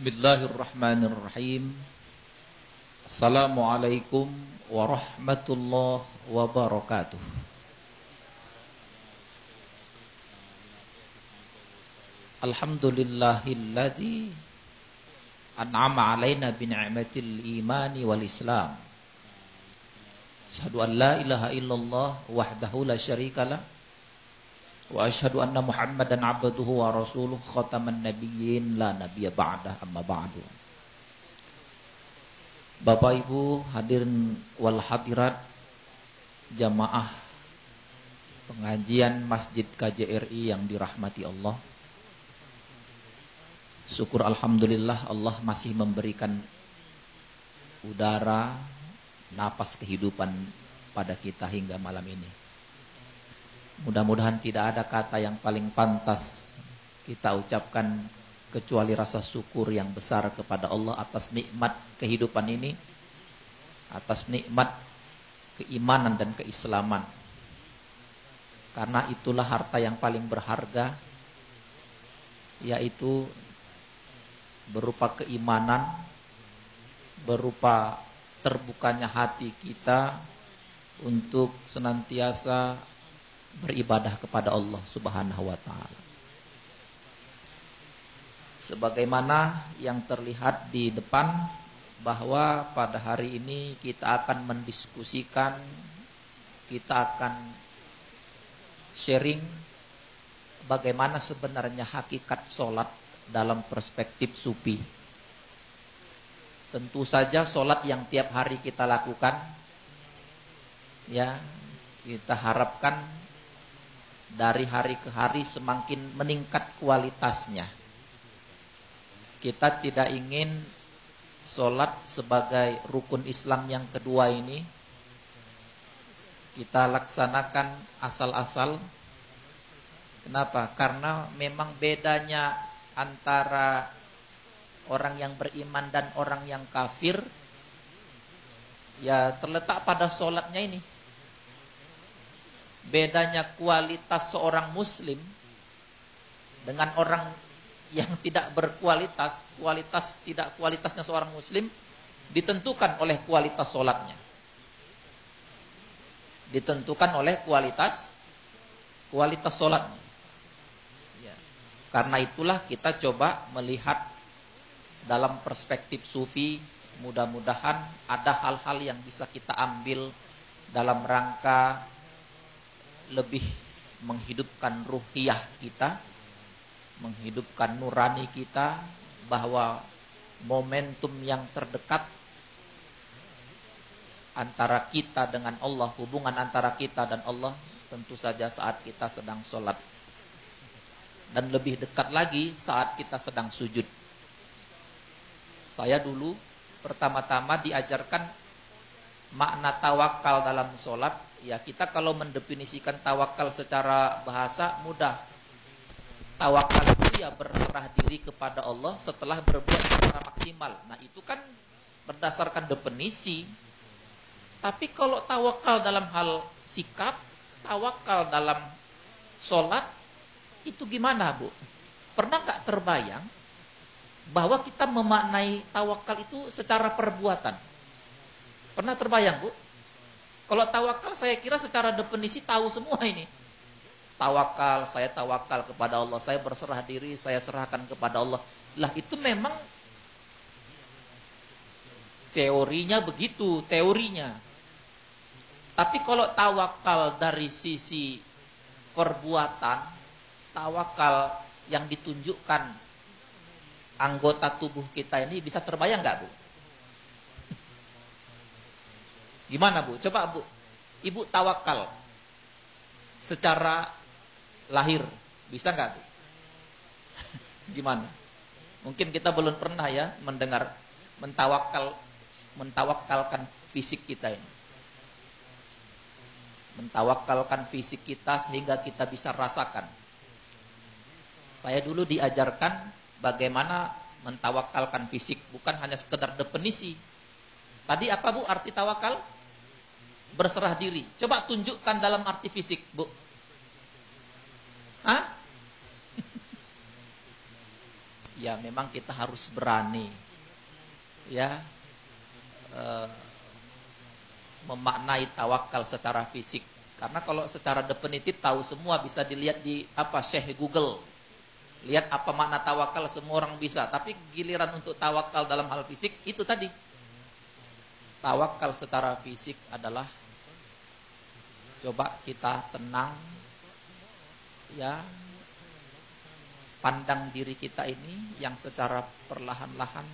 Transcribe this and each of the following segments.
Bismillahirrahmanirrahim. Assalamualaikum warahmatullahi wabarakatuh. Alhamdulillahilladzi an'ama alaina bi ni'matil imani wal islam. Asyhadu an la ilaha illallah wahdahu la syarikalah anna Muhammadan abduhu wa rasuluh khataman nabiyyin la nabiyya ba'dah amma ba'du. Bapak Ibu hadirin wal hadirat jamaah pengajian Masjid KJRI yang dirahmati Allah. Syukur alhamdulillah Allah masih memberikan udara, napas kehidupan pada kita hingga malam ini. Mudah-mudahan tidak ada kata yang paling pantas kita ucapkan kecuali rasa syukur yang besar kepada Allah atas nikmat kehidupan ini, atas nikmat keimanan dan keislaman. Karena itulah harta yang paling berharga, yaitu berupa keimanan, berupa terbukanya hati kita untuk senantiasa beribadah kepada Allah Subhanahu wa taala. Sebagaimana yang terlihat di depan bahwa pada hari ini kita akan mendiskusikan kita akan sharing bagaimana sebenarnya hakikat sholat dalam perspektif sufi. Tentu saja sholat yang tiap hari kita lakukan, ya kita harapkan dari hari ke hari semakin meningkat kualitasnya. Kita tidak ingin sholat sebagai rukun Islam yang kedua ini kita laksanakan asal-asal. Kenapa? Karena memang bedanya antara orang yang beriman dan orang yang kafir ya terletak pada sholatnya ini bedanya kualitas seorang muslim dengan orang yang tidak berkualitas, kualitas tidak kualitasnya seorang muslim ditentukan oleh kualitas sholatnya. Ditentukan oleh kualitas kualitas sholatnya. Ya. Karena itulah kita coba melihat dalam perspektif sufi, mudah-mudahan ada hal-hal yang bisa kita ambil dalam rangka lebih menghidupkan ruhiyah kita, menghidupkan nurani kita bahwa momentum yang terdekat antara kita dengan Allah, hubungan antara kita dan Allah tentu saja saat kita sedang sholat. Dan lebih dekat lagi saat kita sedang sujud. Saya dulu pertama-tama diajarkan makna tawakal dalam sholat Ya kita kalau mendefinisikan tawakal secara bahasa mudah. Tawakal itu ya berserah diri kepada Allah setelah berbuat secara maksimal. Nah itu kan berdasarkan definisi. Tapi kalau tawakal dalam hal sikap, tawakal dalam sholat, itu gimana bu? Pernah nggak terbayang bahwa kita memaknai tawakal itu secara perbuatan? Pernah terbayang bu? Kalau tawakal saya kira secara definisi tahu semua ini. Tawakal, saya tawakal kepada Allah, saya berserah diri, saya serahkan kepada Allah. Lah itu memang teorinya begitu, teorinya. Tapi kalau tawakal dari sisi perbuatan, tawakal yang ditunjukkan anggota tubuh kita ini bisa terbayang nggak bu? Gimana Bu? Coba Bu. Ibu tawakal secara lahir. Bisa nggak Bu? Gimana? Mungkin kita belum pernah ya mendengar mentawakal mentawakalkan fisik kita ini. Mentawakalkan fisik kita sehingga kita bisa rasakan. Saya dulu diajarkan bagaimana mentawakalkan fisik, bukan hanya sekedar definisi. Tadi apa Bu arti tawakal? Berserah diri. Coba tunjukkan dalam arti fisik, Bu. Hah? ya memang kita harus berani ya eh, memaknai tawakal secara fisik karena kalau secara definitif tahu semua bisa dilihat di apa Syekh Google lihat apa makna tawakal semua orang bisa tapi giliran untuk tawakal dalam hal fisik itu tadi tawakal secara fisik adalah coba kita tenang ya. Pandang diri kita ini yang secara perlahan-lahan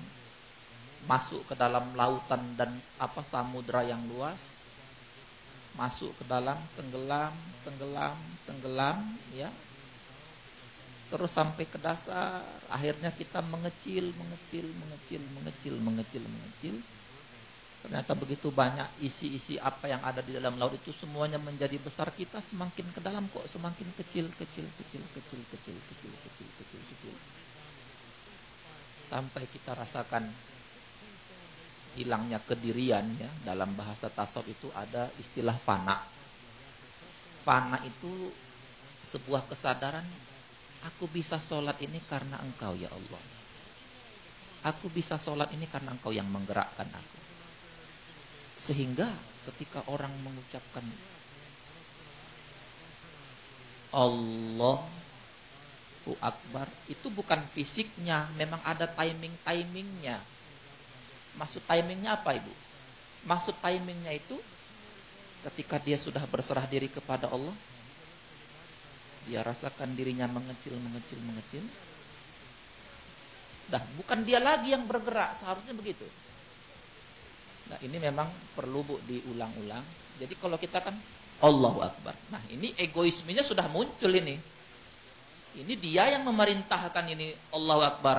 masuk ke dalam lautan dan apa samudra yang luas masuk ke dalam tenggelam tenggelam tenggelam ya. Terus sampai ke dasar akhirnya kita mengecil mengecil mengecil mengecil mengecil mengecil ternyata begitu banyak isi-isi apa yang ada di dalam laut itu semuanya menjadi besar kita semakin ke dalam kok semakin kecil kecil kecil kecil kecil kecil kecil kecil kecil. Sampai kita rasakan hilangnya kedirian ya. Dalam bahasa tasawuf itu ada istilah fana. Fana itu sebuah kesadaran aku bisa sholat ini karena engkau ya Allah. Aku bisa sholat ini karena engkau yang menggerakkan aku sehingga ketika orang mengucapkan Allahu Akbar itu bukan fisiknya, memang ada timing-timingnya. Maksud timingnya apa Ibu? Maksud timingnya itu ketika dia sudah berserah diri kepada Allah, dia rasakan dirinya mengecil, mengecil, mengecil. Dah, bukan dia lagi yang bergerak, seharusnya begitu. Nah ini memang perlu bu diulang-ulang. Jadi kalau kita kan Allahu Akbar. Nah ini egoismenya sudah muncul ini. Ini dia yang memerintahkan ini Allahu Akbar.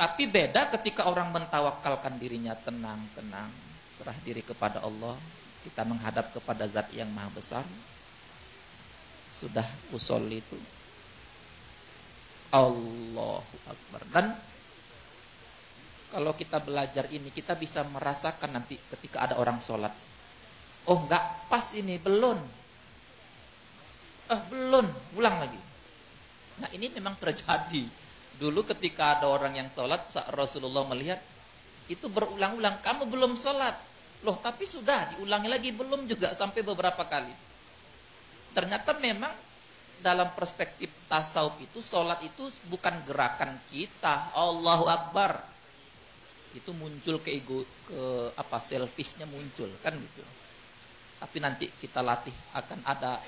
Tapi beda ketika orang mentawakalkan dirinya tenang, tenang, serah diri kepada Allah. Kita menghadap kepada zat yang maha besar. Sudah usul itu. Allahu Akbar. Dan kalau kita belajar ini kita bisa merasakan nanti ketika ada orang sholat. Oh nggak pas ini belum. Eh belum. Ulang lagi. Nah ini memang terjadi. Dulu ketika ada orang yang sholat Rasulullah melihat itu berulang-ulang kamu belum sholat. Loh tapi sudah diulangi lagi belum juga sampai beberapa kali. Ternyata memang dalam perspektif tasawuf itu sholat itu bukan gerakan kita. Allahu Akbar itu muncul ke ego ke apa selfishnya muncul kan gitu. Tapi nanti kita latih akan ada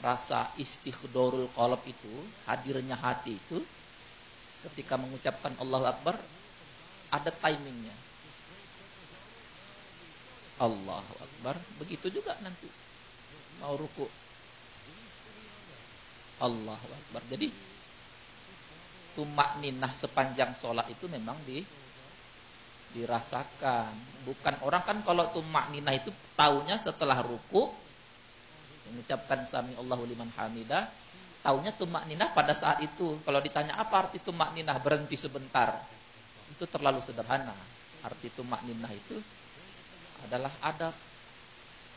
rasa istighdorul qalb itu hadirnya hati itu ketika mengucapkan Allahu Akbar ada timingnya. Allahu Akbar begitu juga nanti. Mau ruku. Allahu Akbar. Jadi tumak ninah sepanjang sholat itu memang di dirasakan. Bukan orang kan kalau tuh maknina itu taunya setelah ruku mengucapkan sami Allahu liman hamidah, taunya tuh maknina pada saat itu. Kalau ditanya apa arti tuh maknina berhenti sebentar. Itu terlalu sederhana. Arti tuh maknina itu adalah ada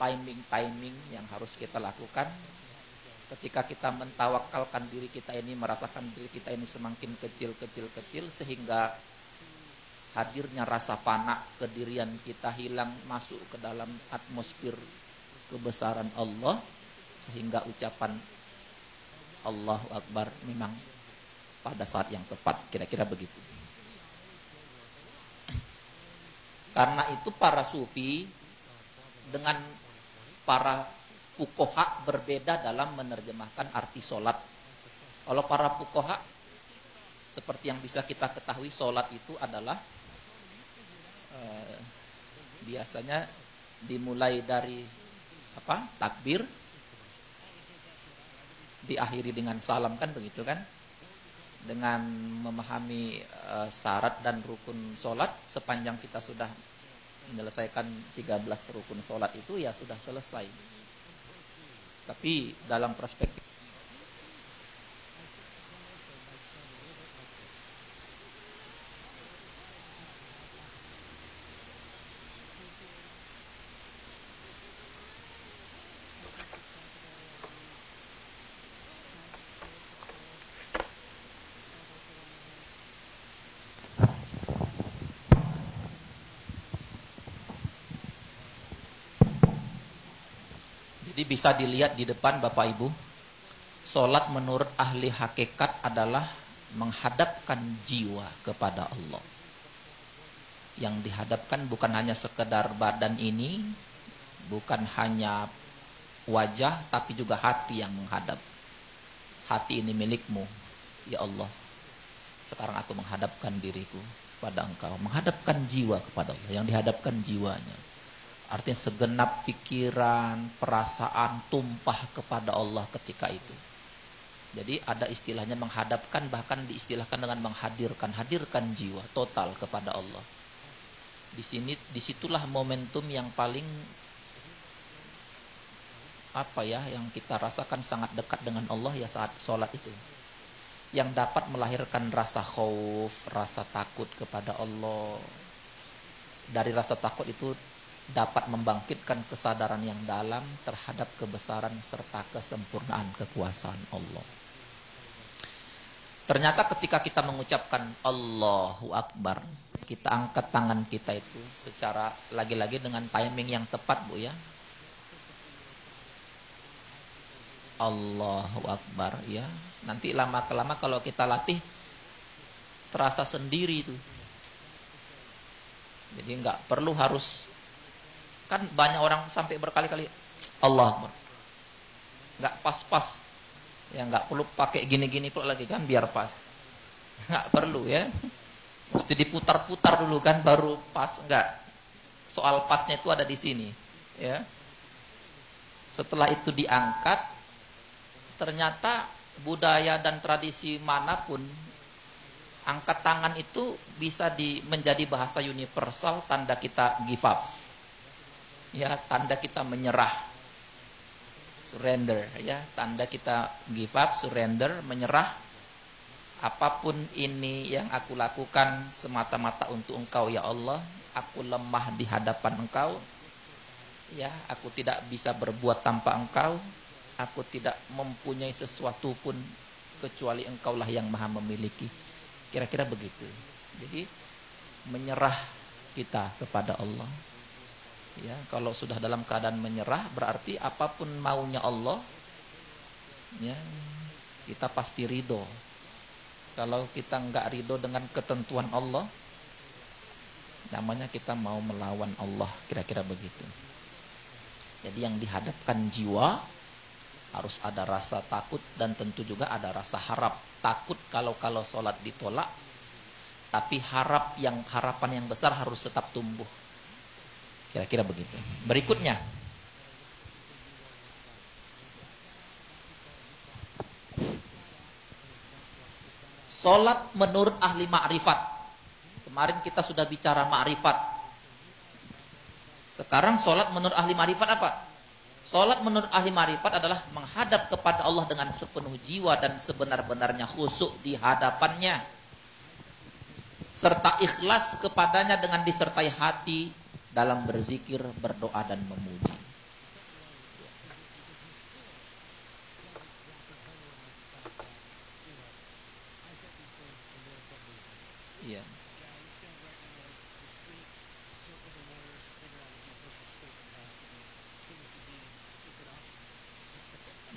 timing-timing yang harus kita lakukan ketika kita mentawakalkan diri kita ini merasakan diri kita ini semakin kecil kecil kecil sehingga hadirnya rasa fana kedirian kita hilang masuk ke dalam atmosfer kebesaran Allah sehingga ucapan Allahu Akbar memang pada saat yang tepat. Kira-kira begitu. Karena itu para sufi dengan para pukoha berbeda dalam menerjemahkan arti solat kalau para pukoha seperti yang bisa kita ketahui solat itu adalah biasanya dimulai dari apa takbir diakhiri dengan salam kan begitu kan? Dengan memahami uh, syarat dan rukun solat sepanjang kita sudah menyelesaikan 13 rukun solat itu ya sudah selesai. Tapi dalam perspektif Jadi bisa dilihat di depan Bapak Ibu. Solat menurut ahli hakikat adalah menghadapkan jiwa kepada Allah. Yang dihadapkan bukan hanya sekedar badan ini, bukan hanya wajah, tapi juga hati yang menghadap. Hati ini milikmu, ya Allah. Sekarang aku menghadapkan diriku pada engkau. Menghadapkan jiwa kepada Allah. Yang dihadapkan jiwanya. Artinya segenap pikiran, perasaan tumpah kepada Allah ketika itu. Jadi ada istilahnya menghadapkan bahkan diistilahkan dengan menghadirkan, hadirkan jiwa total kepada Allah. Di sini di situlah momentum yang paling apa ya yang kita rasakan sangat dekat dengan Allah ya saat sholat itu yang dapat melahirkan rasa khauf, rasa takut kepada Allah. Dari rasa takut itu dapat membangkitkan kesadaran yang dalam terhadap kebesaran serta kesempurnaan kekuasaan Allah. Ternyata ketika kita mengucapkan Allahu Akbar, kita angkat tangan kita itu secara lagi-lagi dengan timing yang tepat, Bu ya. Allahu Akbar ya. Nanti lama kelama kalau kita latih terasa sendiri itu. Jadi nggak perlu harus kan banyak orang sampai berkali-kali Allah. Nggak pas-pas. Ya nggak perlu pakai gini-gini kok lagi kan biar pas. Nggak perlu ya. Mesti diputar-putar dulu kan baru pas enggak. Soal pasnya itu ada di sini, ya. Setelah itu diangkat ternyata budaya dan tradisi mana pun angkat tangan itu bisa di, menjadi bahasa universal tanda kita give up. Ya, tanda kita menyerah. Surrender ya, tanda kita give up, surrender, menyerah. Apa pun ini yang aku lakukan semata-mata untuk Engkau ya Allah, aku lemah di hadapan Engkau. Ya, aku tidak bisa berbuat tanpa Engkau aku tidak mempunyai sesuatu pun kecuali engkaulah yang maha memiliki. Kira-kira begitu. Jadi menyerah kita kepada Allah. Ya, kalau sudah dalam keadaan menyerah berarti apa pun maunya Allah ya, kita pasti ridho. Kalau kita enggak ridho dengan ketentuan Allah namanya kita mau melawan Allah, kira-kira begitu. Jadi yang dihadapkan jiwa harus ada rasa takut dan tentu juga ada rasa harap takut kalau kalau sholat ditolak tapi harap yang harapan yang besar harus tetap tumbuh kira-kira begitu. Berikutnya. Sholat menurut ahli ma'rifat. Kemarin kita sudah bicara ma'rifat. Sekarang sholat menurut ahli ma'rifat apa? Salat menurut ahli marifat adalah menghadap kepada Allah dengan sepenuh jiwa dan sebenar-benarnya khusuk di hadapannya. Serta ikhlas kepadanya dengan disertai hati dalam berzikir, berdoa dan memuji.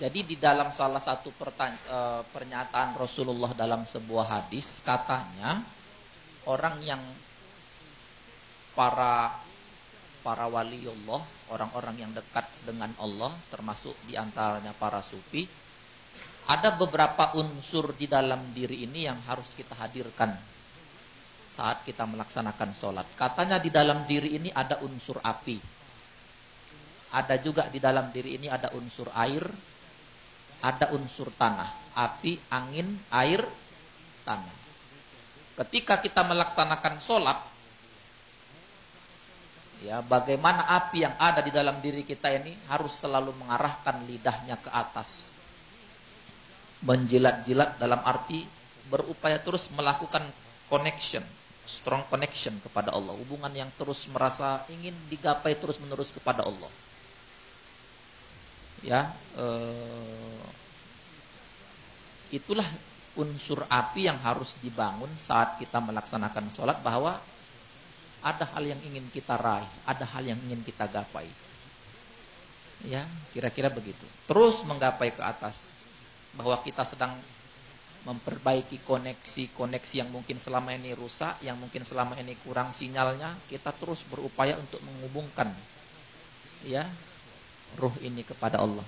Jadi di dalam salah satu uh, pernyataan Rasulullah dalam sebuah hadis katanya orang yang para para waliullah, orang-orang yang dekat dengan Allah termasuk di antaranya para sufi ada beberapa unsur di dalam diri ini yang harus kita hadirkan saat kita melaksanakan sholat. Katanya di dalam diri ini ada unsur api. Ada juga di dalam diri ini ada unsur air, ada unsur tanah, api, angin, air, tanah. Ketika kita melaksanakan sholat, ya bagaimana api yang ada di dalam diri kita ini harus selalu mengarahkan lidahnya ke atas. Menjilat-jilat dalam arti berupaya terus melakukan connection, strong connection kepada Allah. Hubungan yang terus merasa ingin digapai terus menerus kepada Allah. Ya, eh, itulah unsur api yang harus dibangun saat kita melaksanakan sholat bahwa ada hal yang ingin kita raih, ada hal yang ingin kita gapai. Ya, kira-kira begitu. Terus menggapai ke atas bahwa kita sedang memperbaiki koneksi-koneksi yang mungkin selama ini rusak, yang mungkin selama ini kurang sinyalnya, kita terus berupaya untuk menghubungkan ya ruh ini kepada Allah.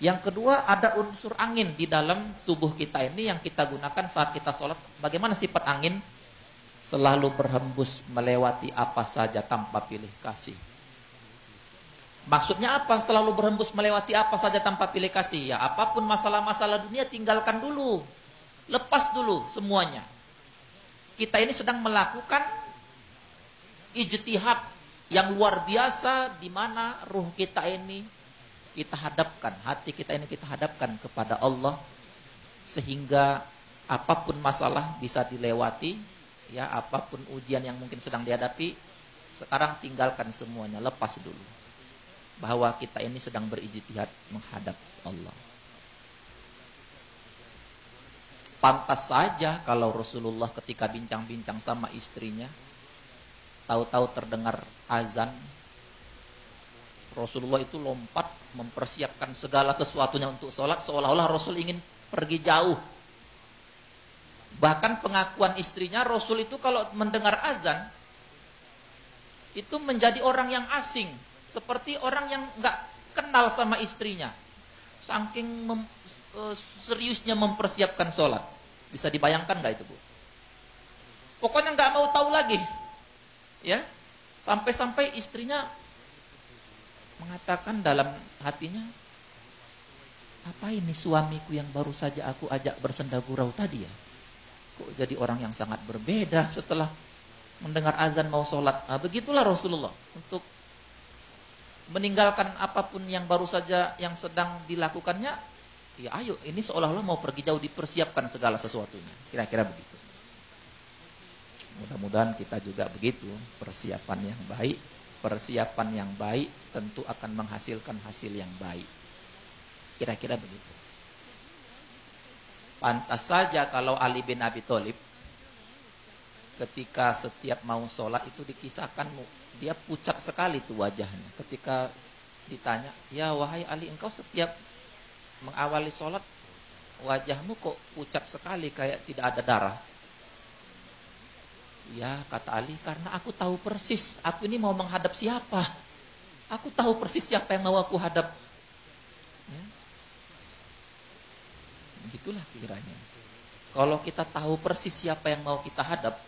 Yang kedua ada unsur angin di dalam tubuh kita ini yang kita gunakan saat kita sholat. Bagaimana sifat angin? Selalu berhembus melewati apa saja tanpa pilih kasih. Maksudnya apa? Selalu berhembus melewati apa saja tanpa pilih kasih. Ya apa pun masalah-masalah dunia tinggalkan dulu. Lepas dulu semuanya. Kita ini sedang melakukan ijtihad yang luar biasa di mana ruh kita ini kita hadapkan, hati kita ini kita hadapkan kepada Allah sehingga apa pun masalah bisa dilewati, ya apa pun ujian yang mungkin sedang dihadapi, sekarang tinggalkan semuanya, lepas dulu. Bahwa kita ini sedang berijtihad menghadap Allah. Pantas saja kalau Rasulullah ketika bincang-bincang sama istrinya, tahu-tahu terdengar azan, Rasulullah itu lompat mempersiapkan segala sesuatunya untuk sholat seolah-olah Rasul ingin pergi jauh. Bahkan pengakuan istrinya Rasul itu kalau mendengar azan itu menjadi orang yang asing, seperti orang yang nggak kenal sama istrinya. Saking mem, e, seriusnya mempersiapkan sholat. Bisa dibayangkan nggak itu bu? Pokoknya nggak mau tahu lagi, ya. Sampai-sampai istrinya mengatakan dalam hatinya, apa ini suamiku yang baru saja aku ajak bersenda gurau tadi ya? Kok jadi orang yang sangat berbeda setelah mendengar azan mau sholat. Nah, begitulah Rasulullah untuk meninggalkan apa pun yang baru saja yang sedang dilakukannya. Ya ayo, ini seolah-olah mau pergi jauh dipersiapkan segala sesuatunya. Kira-kira begitu. Mudah-mudahan kita juga begitu, persiapan yang baik persiapan yang baik tentu akan menghasilkan hasil yang baik. Kira-kira begitu. Pantas saja kalau Ali bin Abi Thalib ketika setiap mau sholat itu dikisahkan dia pucat sekali tuh wajahnya. Ketika ditanya, ya wahai Ali engkau setiap mengawali sholat wajahmu kok pucat sekali kayak tidak ada darah. Ya, kata Ali, karena aku tahu persis, aku ini mau menghadap siapa. Aku tahu persis siapa yang mau aku hadap. Begitulah kiranya. Kalau kita tahu persis siapa yang mau kita hadap,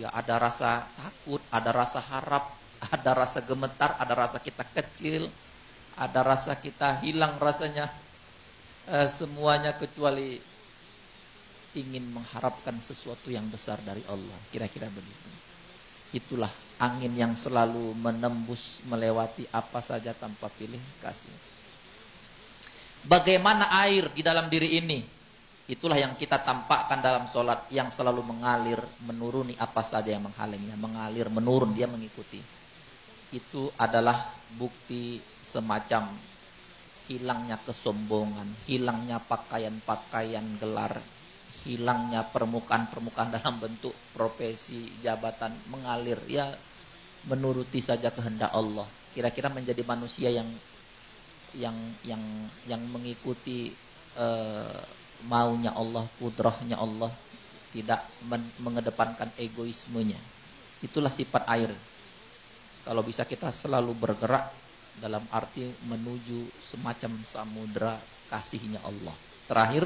ya ada rasa takut, ada rasa harap, ada rasa gemetar, ada rasa kita kecil, ada rasa kita hilang rasanya eh, semuanya kecuali ingin mengharapkan sesuatu yang besar dari Allah. Kira-kira begitu. Itulah angin yang selalu menembus melewati apa saja tanpa pilih kasih. Bagaimana air di dalam diri ini? Itulah yang kita tampakkan dalam sholat yang selalu mengalir, menuruni apa saja yang menghalangnya. Mengalir, menurun, dia mengikuti. Itu adalah bukti semacam hilangnya kesombongan, hilangnya pakaian-pakaian gelar, hilangnya permukaan-permukaan dalam bentuk profesi, jabatan mengalir ya menuruti saja kehendak Allah. Kira-kira menjadi manusia yang yang yang yang mengikuti uh, maunya Allah, kudrahnya Allah, tidak men mengedepankan egoismenya. Itulah sifat air. Kalau bisa kita selalu bergerak dalam arti menuju semacam samudra kasihnya Allah. Terakhir,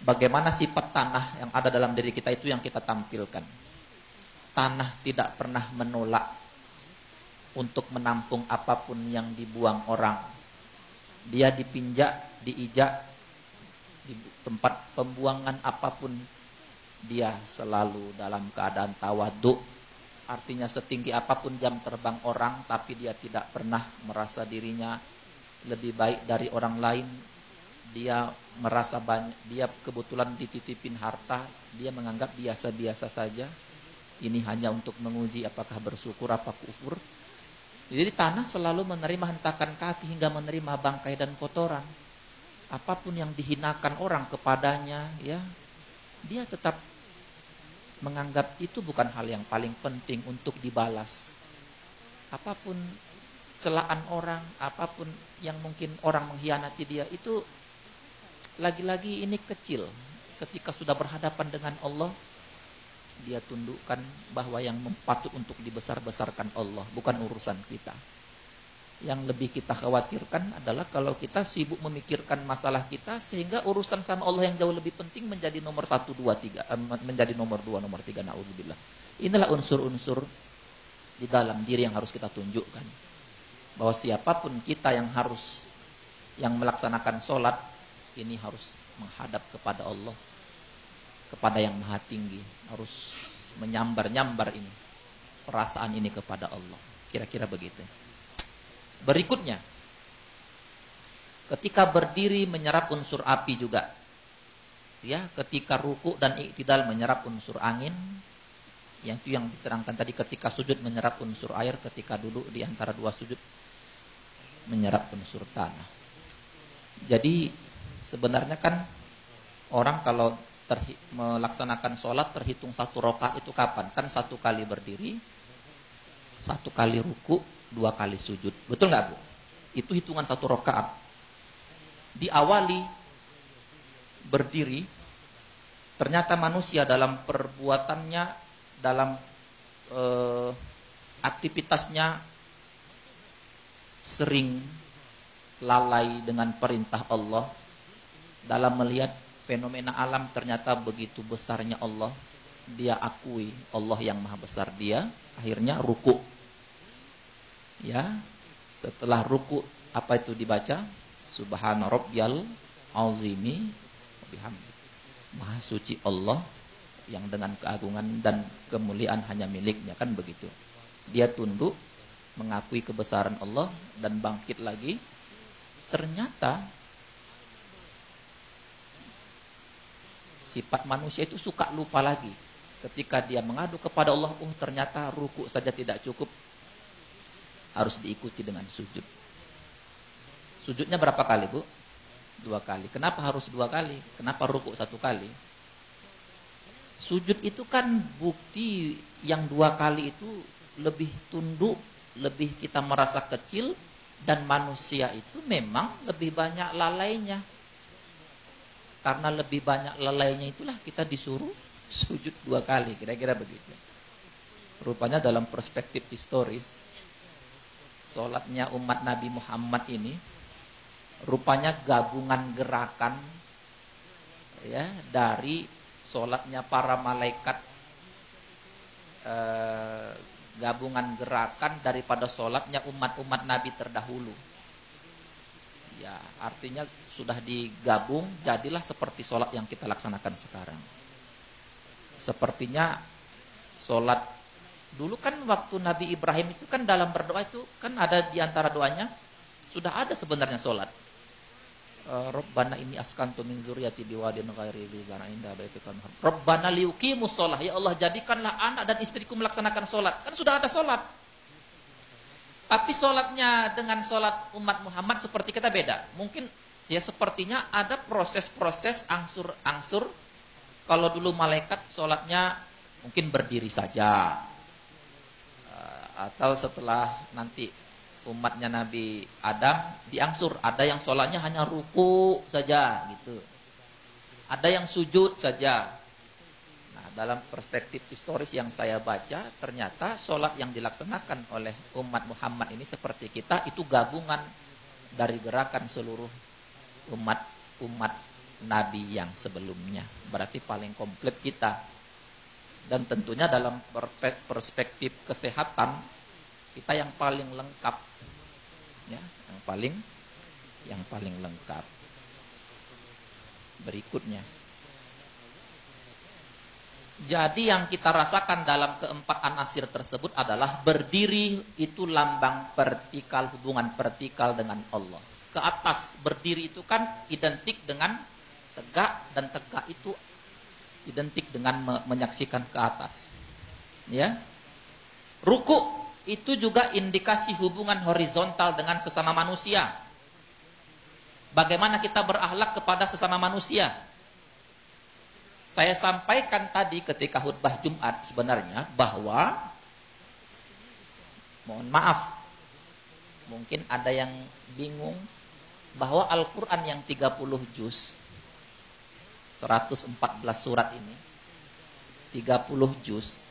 bagaimana sifat tanah yang ada dalam diri kita itu yang kita tampilkan. Tanah tidak pernah menolak untuk menampung apa pun yang dibuang orang. Dia dipinjak, diijak di tempat pembuangan apa pun dia selalu dalam keadaan tawaduk. Artinya setinggi apa pun jam terbang orang tapi dia tidak pernah merasa dirinya lebih baik dari orang lain dia merasa banyak, dia kebetulan dititipin harta, dia menganggap biasa-biasa saja. Ini hanya untuk menguji apakah bersyukur apa kufur. Jadi tanah selalu menerima hentakan kaki hingga menerima bangkai dan kotoran. Apa pun yang dihinakan orang kepadanya, ya, dia tetap menganggap itu bukan hal yang paling penting untuk dibalas. Apa pun celaan orang, apa pun yang mungkin orang mengkhianati dia itu lagi-lagi ini kecil. Ketika sudah berhadapan dengan Allah, dia tundukkan bahwa yang patut untuk dibesar-besarkan Allah, bukan urusan kita. Yang lebih kita khawatirkan adalah kalau kita sibuk memikirkan masalah kita sehingga urusan sama Allah yang jauh lebih penting menjadi nomor satu, dua, tiga, eh, menjadi nomor dua, nomor tiga, naudzubillah. Inilah unsur-unsur di dalam diri yang harus kita tunjukkan. Bahwa siapa pun kita yang harus yang melaksanakan sholat ini harus menghadap kepada Allah kepada yang maha tinggi. Harus menyambar-nyambar ini perasaan ini kepada Allah. Kira-kira begitu. Berikutnya ketika berdiri menyerap unsur api juga ya ketika ruku dan iktidal menyerap unsur angin yang itu yang diterangkan tadi ketika sujud menyerap unsur air ketika duduk di antara dua sujud menyerap unsur tanah. Jadi sebenarnya kan orang kalau terhi, melaksanakan sholat terhitung satu rokaat itu kapan? Kan satu kali berdiri, satu kali ruku, dua kali sujud. Betul nggak bu? Itu hitungan satu rokaat. Diawali berdiri, ternyata manusia dalam perbuatannya, dalam eh, aktivitasnya sering lalai dengan perintah Allah dalam melihat fenomena alam ternyata begitu besarnya Allah dia akui Allah yang maha besar. Dia akhirnya ruku. Ya setelah ruku apa itu dibaca? Subhana rabbiyal azimi bihamdi. Maha suci Allah yang dengan keagungan dan kemuliaan hanya miliknya kan begitu. Dia tunduk mengakui kebesaran Allah dan bangkit lagi. Ternyata sifat manusia itu suka lupa lagi. Ketika dia mengadu kepada Allah oh ternyata ruku saja tidak cukup. Harus diikuti dengan sujud. Sujudnya berapa kali bu? Dua kali. Kenapa harus dua kali? Kenapa ruku satu kali? Sujud itu kan bukti yang dua kali itu lebih tunduk lebih kita merasa kecil dan manusia itu memang lebih banyak lalainya. Karena lebih banyak lalainya itulah kita disuruh sujud dua kali, kira-kira begitu. Rupanya dalam perspektif historis, sholatnya umat Nabi Muhammad ini, rupanya gabungan gerakan ya dari sholatnya para malaikat eh, gabungan gerakan daripada sholatnya umat-umat Nabi terdahulu. Ya, artinya sudah digabung, jadilah seperti sholat yang kita laksanakan sekarang. Sepertinya sholat dulu kan waktu Nabi Ibrahim itu kan dalam berdoa itu kan ada di antara doanya sudah ada sebenarnya sholat. Eh, Rabbana ini askantu min dzurriyyati biwadin ghairi dzi zar'in inda baitikal muharram. Rabbana liuqimus shalah. Ya Allah, jadikanlah anak dan istriku melaksanakan salat. Kan sudah ada salat. Tapi salatnya dengan salat umat Muhammad seperti kita beda. Mungkin ya sepertinya ada proses-proses angsur-angsur. Kalau dulu malaikat salatnya mungkin berdiri saja. Eh, atau setelah nanti umatnya Nabi Adam diangsur. Ada yang sholatnya hanya ruku saja gitu. Ada yang sujud saja. Nah, dalam perspektif historis yang saya baca, ternyata sholat yang dilaksanakan oleh umat Muhammad ini seperti kita itu gabungan dari gerakan seluruh umat umat Nabi yang sebelumnya. Berarti paling komplit kita. Dan tentunya dalam perspektif kesehatan kita yang paling lengkap ya yang paling yang paling lengkap berikutnya jadi yang kita rasakan dalam keempat anasir tersebut adalah berdiri itu lambang vertikal hubungan vertikal dengan Allah. Ke atas berdiri itu kan identik dengan tegak dan tegak itu identik dengan menyaksikan ke atas. Ya. Ruku itu juga indikasi hubungan horizontal dengan sesama manusia. Bagaimana kita berakhlak kepada sesama manusia? Saya sampaikan tadi ketika khutbah Jumat sebenarnya bahwa mohon maaf mungkin ada yang bingung bahwa Al-Quran yang 30 juz 114 surat ini 30 juz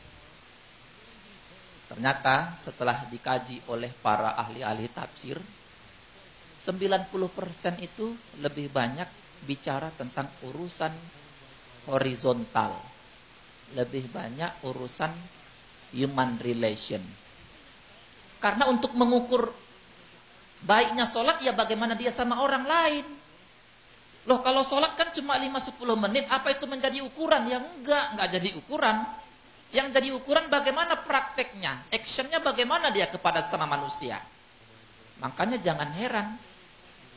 ternyata setelah dikaji oleh para ahli-ahli tafsir 90% itu lebih banyak bicara tentang urusan horizontal. Lebih banyak urusan human relation. Karena untuk mengukur baiknya sholat ya bagaimana dia sama orang lain. Loh kalau sholat kan cuma 5-10 menit, apa itu menjadi ukuran? Ya enggak, enggak jadi ukuran. Yang jadi ukuran bagaimana prakteknya, actionnya bagaimana dia kepada sama manusia. Makanya jangan heran,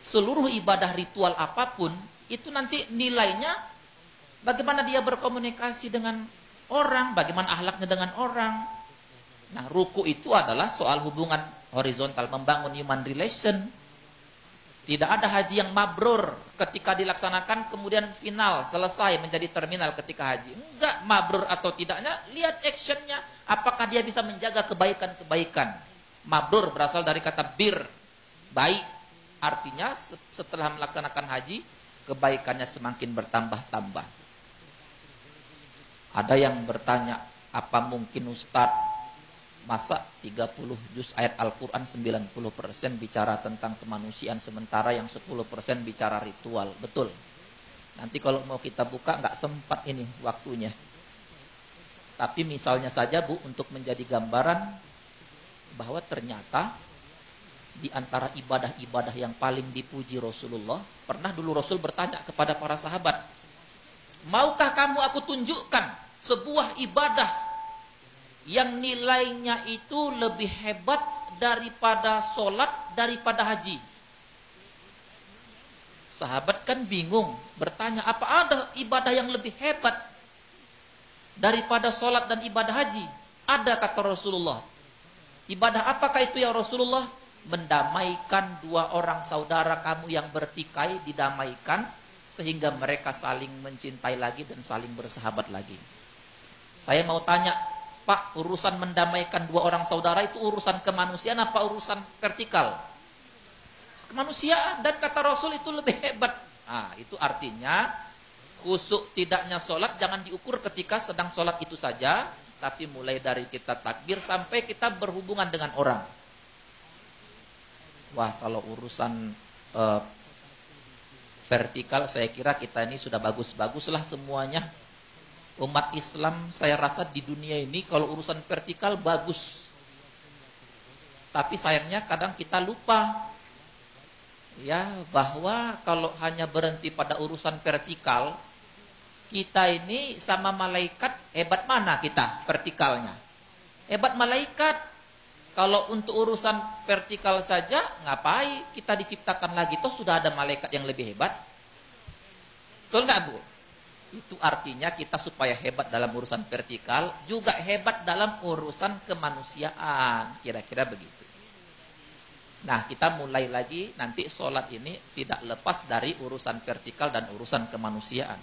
seluruh ibadah ritual apa pun, itu nanti nilainya bagaimana dia berkomunikasi dengan orang, bagaimana ahlaknya dengan orang. Nah ruku itu adalah soal hubungan horizontal, membangun human relation. Tidak ada haji yang mabrur ketika dilaksanakan kemudian final selesai menjadi terminal ketika haji. Enggak mabrur atau tidaknya, lihat actionnya. Apakah dia bisa menjaga kebaikan-kebaikan. Mabrur berasal dari kata bir, baik. Artinya setelah melaksanakan haji, kebaikannya semakin bertambah-tambah. Ada yang bertanya, apa mungkin Ustadz Masa 30 juz ayat Al-Quran 90% bicara tentang kemanusiaan sementara yang 10% bicara ritual. Betul. Nanti kalau mau kita buka nggak sempat ini waktunya. Tapi misalnya saja Bu untuk menjadi gambaran bahwa ternyata di antara ibadah-ibadah yang paling dipuji Rasulullah, pernah dulu Rasul bertanya kepada para sahabat, "Maukah kamu aku tunjukkan sebuah ibadah yang nilainya itu lebih hebat daripada sholat, daripada haji. Sahabat kan bingung, bertanya, apa ada ibadah yang lebih hebat daripada sholat dan ibadah haji? Ada kata Rasulullah. Ibadah apakah itu ya Rasulullah? Mendamaikan dua orang saudara kamu yang bertikai, didamaikan, sehingga mereka saling mencintai lagi dan saling bersahabat lagi. Saya mau tanya, Pak, urusan mendamaikan dua orang saudara itu urusan kemanusiaan apa urusan vertikal? Kemanusiaan dan kata Rasul itu lebih hebat. Nah, itu artinya khusuk tidaknya sholat jangan diukur ketika sedang sholat itu saja, tapi mulai dari kita takbir sampai kita berhubungan dengan orang. Wah, kalau urusan uh, vertikal saya kira kita ini sudah bagus-baguslah semuanya umat Islam saya rasa di dunia ini kalau urusan vertikal bagus. Tapi sayangnya kadang kita lupa ya bahwa kalau hanya berhenti pada urusan vertikal kita ini sama malaikat hebat mana kita vertikalnya? Hebat malaikat. Kalau untuk urusan vertikal saja ngapain kita diciptakan lagi toh sudah ada malaikat yang lebih hebat. Betul nggak Bu? Itu artinya kita supaya hebat dalam urusan vertikal, juga hebat dalam urusan kemanusiaan. Kira-kira begitu. Nah, kita mulai lagi nanti sholat ini tidak lepas dari urusan vertikal dan urusan kemanusiaan.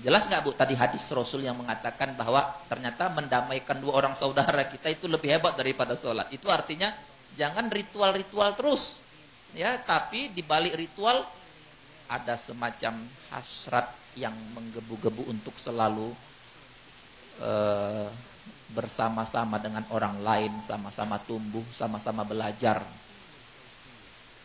Jelas nggak Bu tadi hadis Rasul yang mengatakan bahwa ternyata mendamaikan dua orang saudara kita itu lebih hebat daripada sholat. Itu artinya jangan ritual-ritual terus. Ya, tapi di balik ritual ada semacam hasrat yang menggebu-gebu untuk selalu uh, bersama-sama dengan orang lain, sama-sama tumbuh, sama-sama belajar.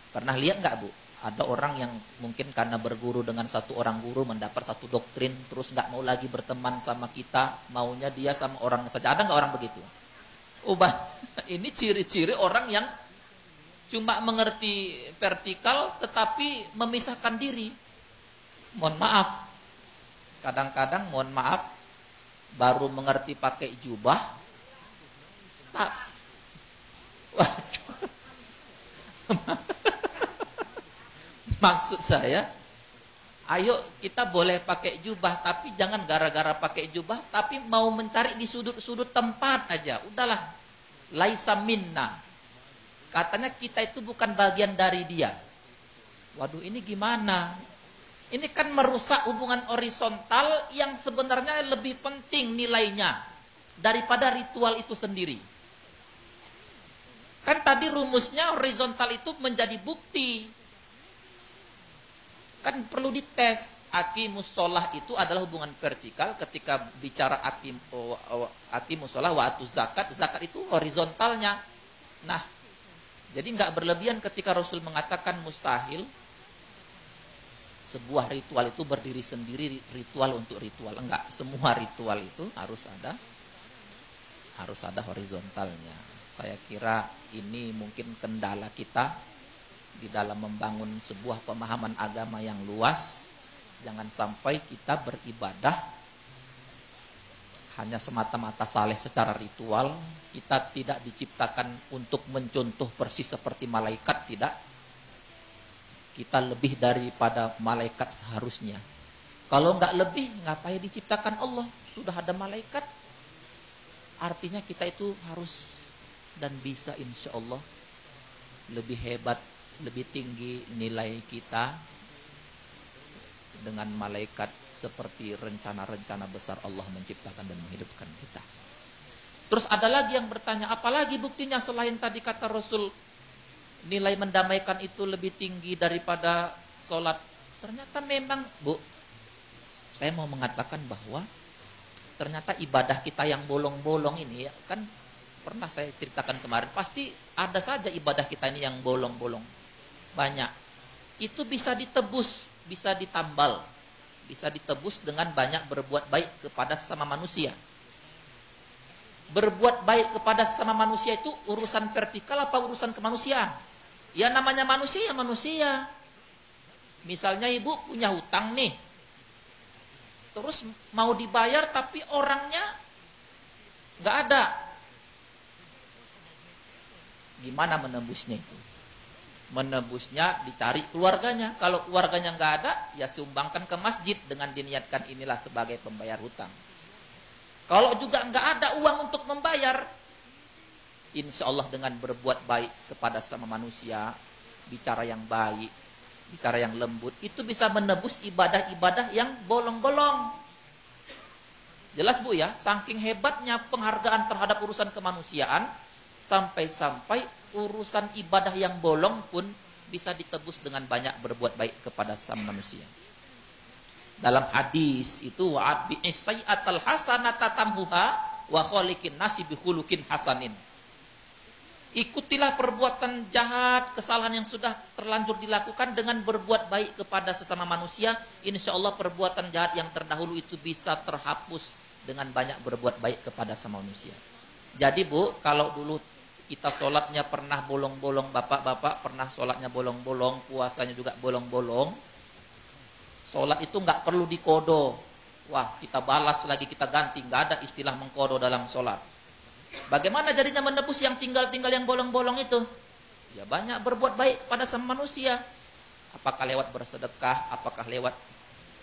Pernah lihat nggak bu? Ada orang yang mungkin karena berguru dengan satu orang guru mendapat satu doktrin, terus nggak mau lagi berteman sama kita, maunya dia sama orang saja. Ada nggak orang begitu? Ubah. Ini ciri-ciri orang yang cuma mengerti vertikal tetapi memisahkan diri. Mohon maaf, kadang-kadang mohon maaf baru mengerti pakai jubah. Tak maksud saya ayo kita boleh pakai jubah tapi jangan gara-gara pakai jubah tapi mau mencari di sudut-sudut tempat aja. Udahlah. Laisa minna. Katanya kita itu bukan bagian dari dia. Waduh ini gimana ini kan merusak hubungan horizontal yang sebenarnya lebih penting nilainya daripada ritual itu sendiri. Kan tadi rumusnya horizontal itu menjadi bukti. Kan perlu dites. Akimus sholah itu adalah hubungan vertikal ketika bicara akim, akimus sholah wa zakat. Zakat itu horizontalnya. Nah, jadi nggak berlebihan ketika Rasul mengatakan mustahil sebuah ritual itu berdiri sendiri ritual untuk ritual. Enggak semua ritual itu harus ada harus ada horizontalnya. Saya kira ini mungkin kendala kita di dalam membangun sebuah pemahaman agama yang luas. Jangan sampai kita beribadah hanya semata-mata saleh secara ritual. Kita tidak diciptakan untuk mencontoh persis seperti malaikat tidak kita lebih daripada malaikat seharusnya. Kalau nggak lebih, ngapain diciptakan Allah? Sudah ada malaikat. Artinya kita itu harus dan bisa insya Allah lebih hebat, lebih tinggi nilai kita dengan malaikat seperti rencana-rencana besar Allah menciptakan dan menghidupkan kita. Terus ada lagi yang bertanya, apalagi buktinya selain tadi kata Rasul nilai mendamaikan itu lebih tinggi daripada sholat. Ternyata memang, Bu, saya mau mengatakan bahwa ternyata ibadah kita yang bolong-bolong ini ya, kan pernah saya ceritakan kemarin, pasti ada saja ibadah kita ini yang bolong-bolong. Banyak. Itu bisa ditebus, bisa ditambal, bisa ditebus dengan banyak berbuat baik kepada sesama manusia. Berbuat baik kepada sesama manusia itu urusan vertikal apa urusan kemanusiaan? Ya namanya manusia, manusia. Misalnya ibu punya hutang nih. Terus mau dibayar tapi orangnya nggak ada. Gimana menembusnya itu? Menembusnya dicari keluarganya. Kalau keluarganya nggak ada, ya sumbangkan ke masjid dengan diniatkan inilah sebagai pembayar hutang. Kalau juga nggak ada uang untuk membayar, insya Allah dengan berbuat baik kepada sama manusia, bicara yang baik, bicara yang lembut, itu bisa menebus ibadah-ibadah yang bolong-bolong. Jelas Bu ya, saking hebatnya penghargaan terhadap urusan kemanusiaan, sampai-sampai urusan ibadah yang bolong pun bisa ditebus dengan banyak berbuat baik kepada sama manusia. Dalam hadis itu wa'ad bi'isayyatal hasanata tambuha wa khaliqin nasi bihulukin hasanin Ikutilah perbuatan jahat, kesalahan yang sudah terlanjur dilakukan dengan berbuat baik kepada sesama manusia. Insya Allah perbuatan jahat yang terdahulu itu bisa terhapus dengan banyak berbuat baik kepada sama manusia. Jadi bu, kalau dulu kita sholatnya pernah bolong-bolong, bapak-bapak pernah sholatnya bolong-bolong, puasanya juga bolong-bolong. Sholat itu nggak perlu dikodo. Wah, kita balas lagi, kita ganti. Nggak ada istilah mengkodo dalam sholat Bagaimana jadinya menebus yang tinggal-tinggal yang bolong-bolong itu? Ya banyak berbuat baik kepada sama manusia. Apakah lewat bersedekah, apakah lewat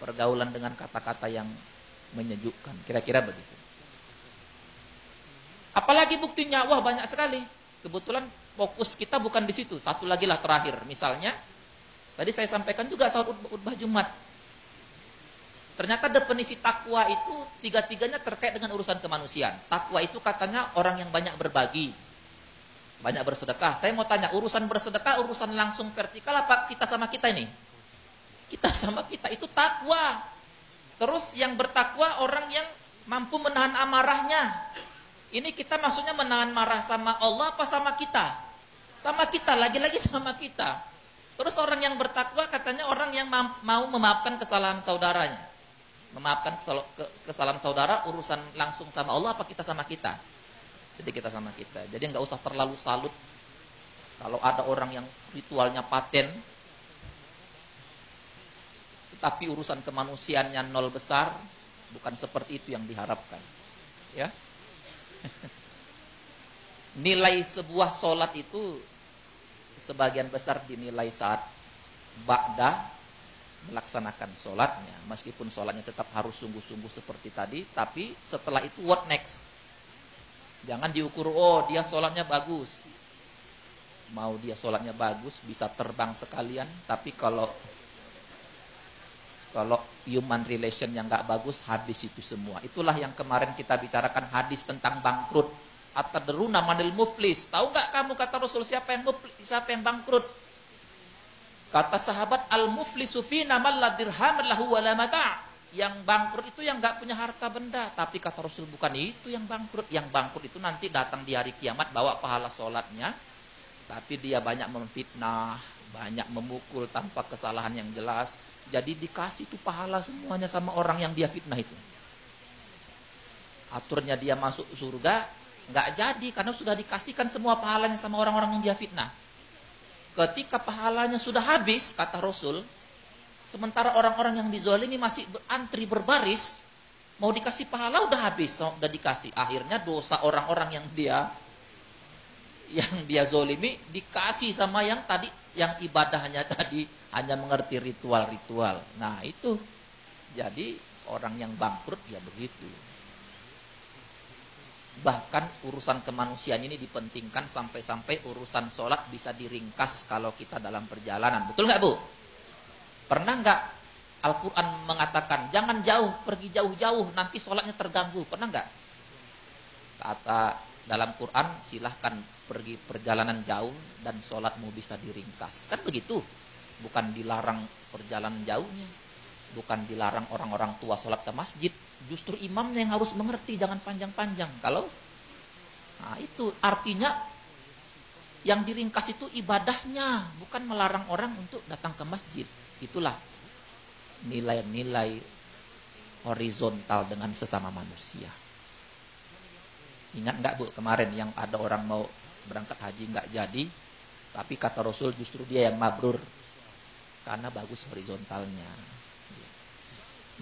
pergaulan dengan kata-kata yang menyejukkan. Kira-kira begitu. Apalagi buktinya, wah banyak sekali. Kebetulan fokus kita bukan di situ. Satu lagi lah terakhir. Misalnya, tadi saya sampaikan juga saat utbah Jumat. Ternyata definisi takwa itu tiga-tiganya terkait dengan urusan kemanusiaan. Takwa itu katanya orang yang banyak berbagi, banyak bersedekah. Saya mau tanya, urusan bersedekah, urusan langsung vertikal apa kita sama kita ini? Kita sama kita itu takwa. Terus yang bertakwa orang yang mampu menahan amarahnya. Ini kita maksudnya menahan marah sama Allah apa sama kita? Sama kita, lagi-lagi sama kita. Terus orang yang bertakwa katanya orang yang mau memaafkan kesalahan saudaranya memaafkan kesalahan saudara urusan langsung sama Allah apa kita sama kita? Jadi kita sama kita. Jadi nggak usah terlalu salut. Kalau ada orang yang ritualnya paten tetapi urusan kemanusiaannya nol besar bukan seperti itu yang diharapkan. Ya? Nilai sebuah solat itu sebagian besar dinilai saat ba'da melaksanakan sholatnya meskipun sholatnya tetap harus sungguh-sungguh seperti tadi tapi setelah itu what next jangan diukur oh dia sholatnya bagus mau dia sholatnya bagus bisa terbang sekalian tapi kalau kalau human relation yang nggak bagus habis itu semua itulah yang kemarin kita bicarakan hadis tentang bangkrut Atadruna manil muflis. Tahu nggak kamu kata Rasul siapa yang muflis, siapa yang bangkrut? Kata sahabat al-muflisu fina man la dirham lahu mata'. Yang bangkrut itu yang nggak punya harta benda. Tapi kata Rasul bukan itu yang bangkrut. Yang bangkrut itu nanti datang di hari kiamat bawa pahala sholatnya. Tapi dia banyak memfitnah, banyak memukul tanpa kesalahan yang jelas. Jadi dikasih tuh pahala semuanya sama orang yang dia fitnah itu. Aturnya dia masuk surga, nggak jadi karena sudah dikasihkan semua pahalanya sama orang-orang yang dia fitnah. Ketika pahalanya sudah habis, kata Rasul, sementara orang-orang yang dizolimi masih antri berbaris, mau dikasih pahala udah habis, udah dikasih. Akhirnya dosa orang-orang yang dia yang dia zolimi dikasih sama yang tadi yang ibadahnya tadi hanya mengerti ritual-ritual. Nah itu jadi orang yang bangkrut ya begitu. Bahkan urusan kemanusiaan ini dipentingkan sampai-sampai urusan sholat bisa diringkas kalau kita dalam perjalanan. Betul nggak bu? Pernah nggak Al-Quran mengatakan jangan jauh, pergi jauh-jauh, nanti sholatnya terganggu. Pernah nggak? Kata dalam Quran silahkan pergi perjalanan jauh dan sholatmu bisa diringkas. Kan begitu? Bukan dilarang perjalanan jauhnya. Bukan dilarang orang-orang tua sholat ke masjid justru imamnya yang harus mengerti jangan panjang-panjang. Kalau nah itu artinya yang diringkas itu ibadahnya bukan melarang orang untuk datang ke masjid. Itulah nilai-nilai horizontal dengan sesama manusia. Ingat nggak bu kemarin yang ada orang mau berangkat haji nggak jadi tapi kata Rasul justru dia yang mabrur karena bagus horizontalnya.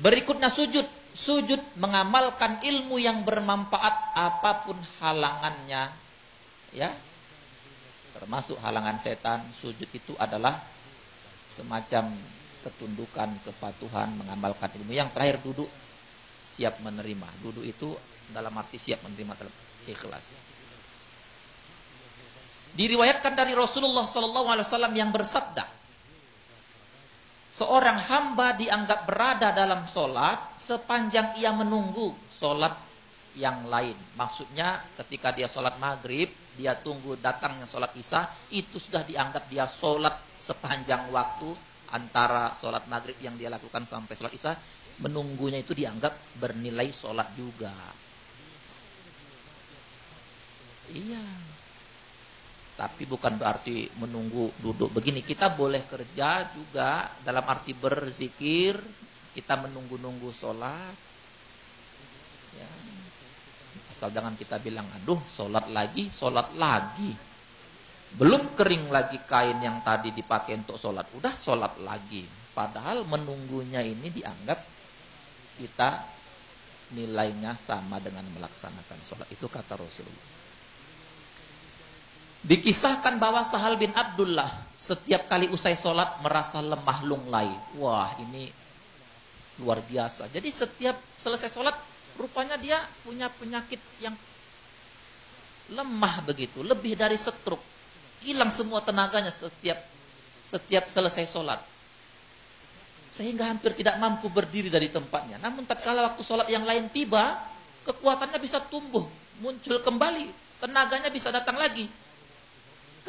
Berikutnya sujud sujud mengamalkan ilmu yang bermanfaat apa pun halangannya ya. Termasuk halangan setan sujud itu adalah semacam ketundukan kepatuhan mengamalkan ilmu. Yang terakhir duduk siap menerima. Duduk itu dalam arti siap menerima dalam ikhlas. Diriwayatkan dari Rasulullah SAW yang bersabda Seorang hamba dianggap berada dalam sholat sepanjang ia menunggu sholat yang lain. Maksudnya ketika dia sholat maghrib, dia tunggu datangnya sholat isya, itu sudah dianggap dia sholat sepanjang waktu antara sholat maghrib yang dia lakukan sampai sholat isya, menunggunya itu dianggap bernilai sholat juga. Iya. Tapi bukan berarti menunggu duduk begini. Kita boleh kerja juga dalam arti berzikir. Kita menunggu-nunggu sholat. Ya. Asal jangan kita bilang, aduh sholat lagi, sholat lagi. Belum kering lagi kain yang tadi dipakai untuk sholat. Udah sholat lagi. Padahal menunggunya ini dianggap kita nilainya sama dengan melaksanakan sholat. Itu kata Rasulullah. Dikisahkan bahwa Sahal bin Abdullah setiap kali usai sholat merasa lemah lunglai. Wah ini luar biasa. Jadi setiap selesai sholat rupanya dia punya penyakit yang lemah begitu. Lebih dari setruk. Hilang semua tenaganya setiap setiap selesai sholat. Sehingga hampir tidak mampu berdiri dari tempatnya. Namun tatkala waktu sholat yang lain tiba, kekuatannya bisa tumbuh, muncul kembali, tenaganya bisa datang lagi.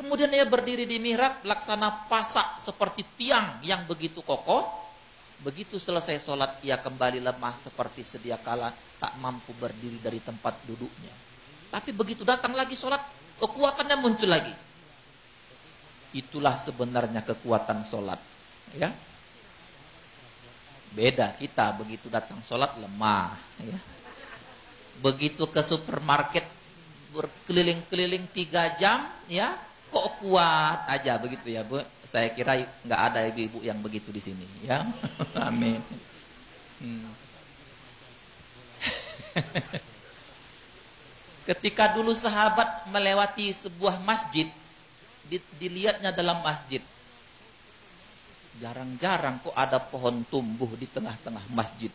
Kemudian ia berdiri di mihrab, laksana pasak seperti tiang yang begitu kokoh. Begitu selesai sholat, ia kembali lemah seperti sedia kala, tak mampu berdiri dari tempat duduknya. Tapi begitu datang lagi sholat, kekuatannya muncul lagi. Itulah sebenarnya kekuatan sholat. Ya, Beda kita begitu datang sholat lemah. Ya. Begitu ke supermarket berkeliling-keliling tiga jam, ya kok kuat aja begitu ya bu? Saya kira nggak ada ibu-ibu yang begitu di sini ya. Amin. Hmm. ketika dulu sahabat melewati sebuah masjid dilihatnya dalam masjid. Jarang-jarang kok ada pohon tumbuh di tengah-tengah masjid.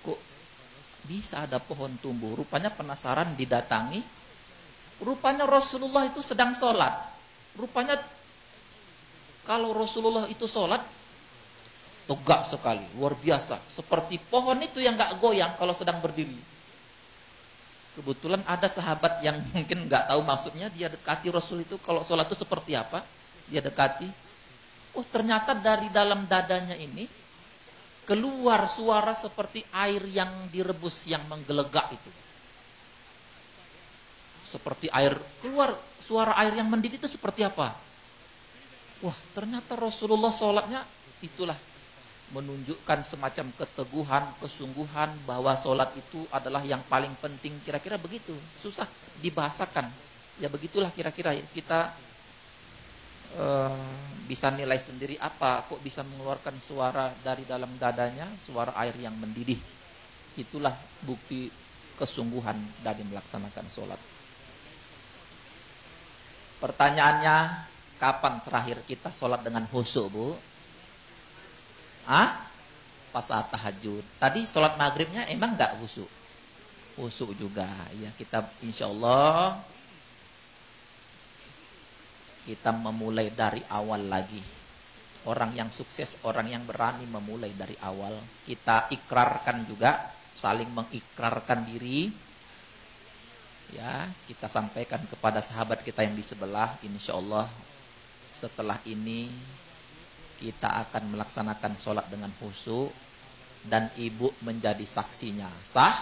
Kok bisa ada pohon tumbuh? Rupanya penasaran didatangi Rupanya Rasulullah itu sedang sholat. Rupanya kalau Rasulullah itu sholat, tegak sekali, luar biasa. Seperti pohon itu yang gak goyang kalau sedang berdiri. kebetulan ada sahabat yang mungkin nggak tahu maksudnya dia dekati Rasul itu kalau sholat itu seperti apa dia dekati oh ternyata dari dalam dadanya ini keluar suara seperti air yang direbus yang menggelegak itu seperti air keluar suara air yang mendidih itu seperti apa wah ternyata Rasulullah sholatnya itulah menunjukkan semacam keteguhan, kesungguhan bahwa sholat itu adalah yang paling penting. Kira-kira begitu. Susah dibahasakan. Ya begitulah kira-kira kita uh, bisa nilai sendiri apa kok bisa mengeluarkan suara dari dalam dadanya, suara air yang mendidih. Itulah bukti kesungguhan dari melaksanakan sholat. Pertanyaannya, kapan terakhir kita sholat dengan khusyuk, Bu? Ah, pas saat tahajud. Tadi sholat maghribnya emang nggak khusyuk? Khusyuk juga. Ya kita insya Allah kita memulai dari awal lagi. Orang yang sukses, orang yang berani memulai dari awal. Kita ikrarkan juga, saling mengikrarkan diri. Ya, kita sampaikan kepada sahabat kita yang di sebelah, insya Allah setelah ini kita akan melaksanakan sholat dengan khusyuk dan ibu menjadi saksinya. Sah?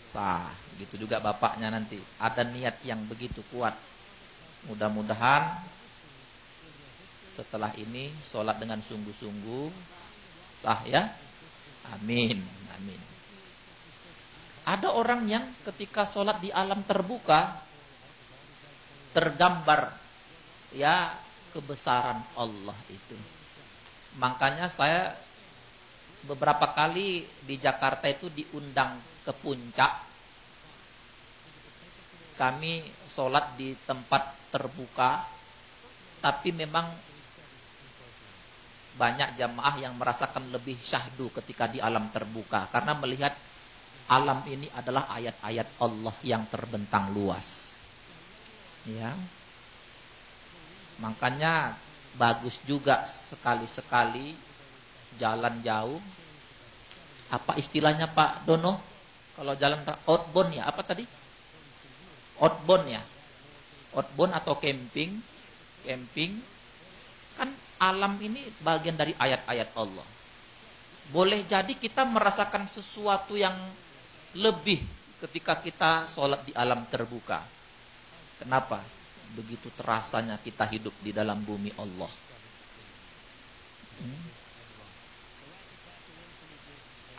Sah. Gitu juga bapaknya nanti. Ada niat yang begitu kuat. Mudah-mudahan setelah ini sholat dengan sungguh-sungguh. Sah ya? Amin. Amin ada orang yang ketika sholat di alam terbuka tergambar ya kebesaran Allah itu. Makanya saya beberapa kali di Jakarta itu diundang ke puncak. Kami sholat di tempat terbuka, tapi memang banyak jamaah yang merasakan lebih syahdu ketika di alam terbuka karena melihat alam ini adalah ayat-ayat Allah yang terbentang luas. Ya, Makanya bagus juga sekali-sekali jalan jauh. Apa istilahnya Pak Dono? Kalau jalan outbound ya, apa tadi? Outbound ya. Outbound atau camping. Camping kan alam ini bagian dari ayat-ayat Allah. Boleh jadi kita merasakan sesuatu yang lebih ketika kita sholat di alam terbuka. Kenapa? begitu terasanya kita hidup di dalam bumi Allah. Hmm.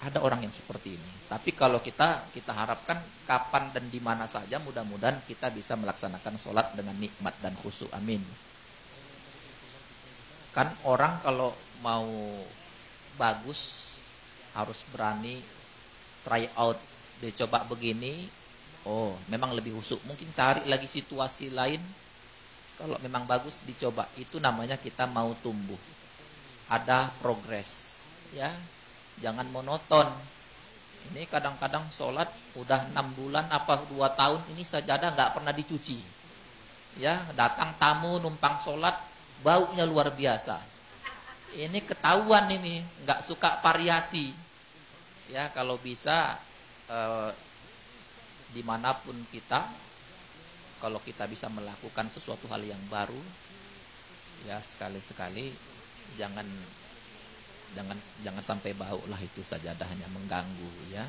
Ada orang yang seperti ini. Tapi kalau kita kita harapkan kapan dan di mana saja mudah-mudahan kita bisa melaksanakan sholat dengan nikmat dan khusyuk. Amin. Kan orang kalau mau bagus harus berani try out dicoba begini oh memang lebih khusyuk mungkin cari lagi situasi lain kalau memang bagus dicoba, itu namanya kita mau tumbuh. Ada progres, ya. Jangan monoton. Ini kadang-kadang sholat udah enam bulan apa dua tahun ini sajadah nggak pernah dicuci. Ya, datang tamu numpang sholat baunya luar biasa. Ini ketahuan ini nggak suka variasi. Ya, kalau bisa eh, di mana pun kita kalau kita bisa melakukan sesuatu hal yang baru ya sekali-sekali jangan jangan jangan sampai bau lah itu sajadah hanya mengganggu ya.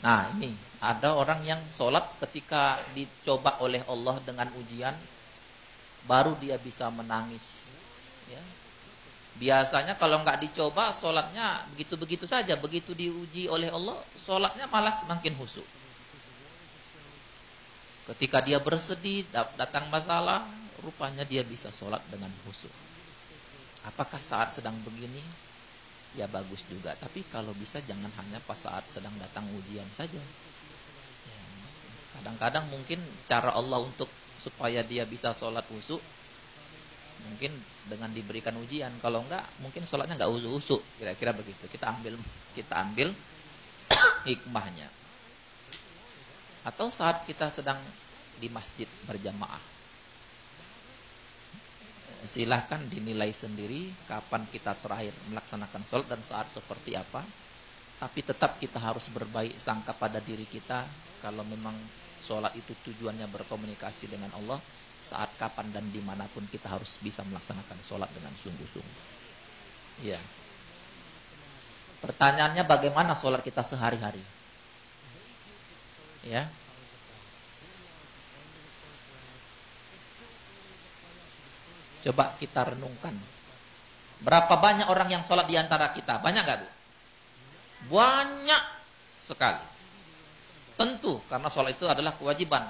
Nah ini ada orang yang sholat ketika dicoba oleh Allah dengan ujian baru dia bisa menangis biasanya kalau nggak dicoba sholatnya begitu-begitu saja begitu diuji oleh Allah sholatnya malah semakin husuk Ketika dia bersedih, datang masalah, rupanya dia bisa sholat dengan khusyuk. Apakah saat sedang begini? Ya bagus juga. Tapi kalau bisa jangan hanya pas saat sedang datang ujian saja. Ya, kadang-kadang mungkin cara Allah untuk supaya dia bisa sholat khusyuk, mungkin dengan diberikan ujian. Kalau enggak, mungkin sholatnya enggak khusyuk. Kira-kira begitu. Kita ambil kita ambil hikmahnya atau saat kita sedang di masjid berjamaah. Silahkan dinilai sendiri kapan kita terakhir melaksanakan sholat dan saat seperti apa. Tapi tetap kita harus berbaik sangka pada diri kita kalau memang sholat itu tujuannya berkomunikasi dengan Allah saat kapan dan di mana pun kita harus bisa melaksanakan sholat dengan sungguh-sungguh. Ya. Pertanyaannya bagaimana sholat kita sehari-hari? Ya. Coba kita renungkan. Berapa banyak orang yang sholat di antara kita? Banyak gak bu? Banyak sekali. Tentu karena sholat itu adalah kewajiban.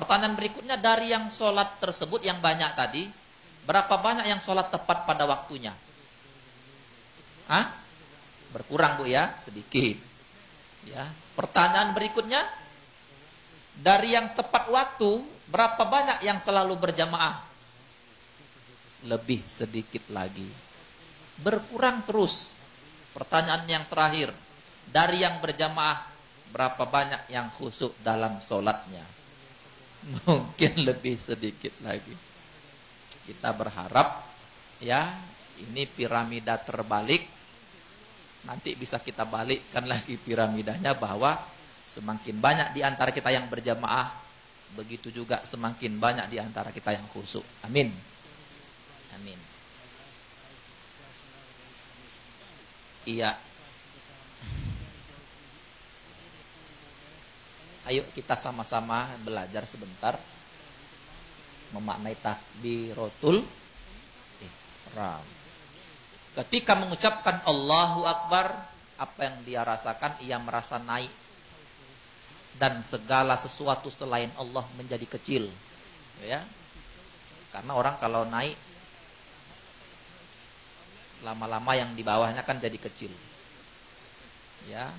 Pertanyaan berikutnya dari yang sholat tersebut yang banyak tadi, berapa banyak yang sholat tepat pada waktunya? Hah? Berkurang bu ya, sedikit. Ya. Pertanyaan berikutnya, dari yang tepat waktu, berapa banyak yang selalu berjamaah? Lebih sedikit lagi. Berkurang terus. Pertanyaan yang terakhir, dari yang berjamaah berapa banyak yang khusuk dalam solatnya? Mungkin lebih sedikit lagi. Kita berharap ya ini piramida terbalik. Nanti bisa kita balikkan lagi piramidanya bahwa semakin banyak di antara kita yang berjamaah, begitu juga semakin banyak di antara kita yang khusuk. Amin. Amin. Iya. Ayo kita sama-sama belajar sebentar memaknai takbiratul ihram. Ketika mengucapkan Allahu Akbar, apa yang dia rasakan? Ia merasa naik dan segala sesuatu selain Allah menjadi kecil. Ya. Karena orang kalau naik lama-lama yang di bawahnya kan jadi kecil. Ya.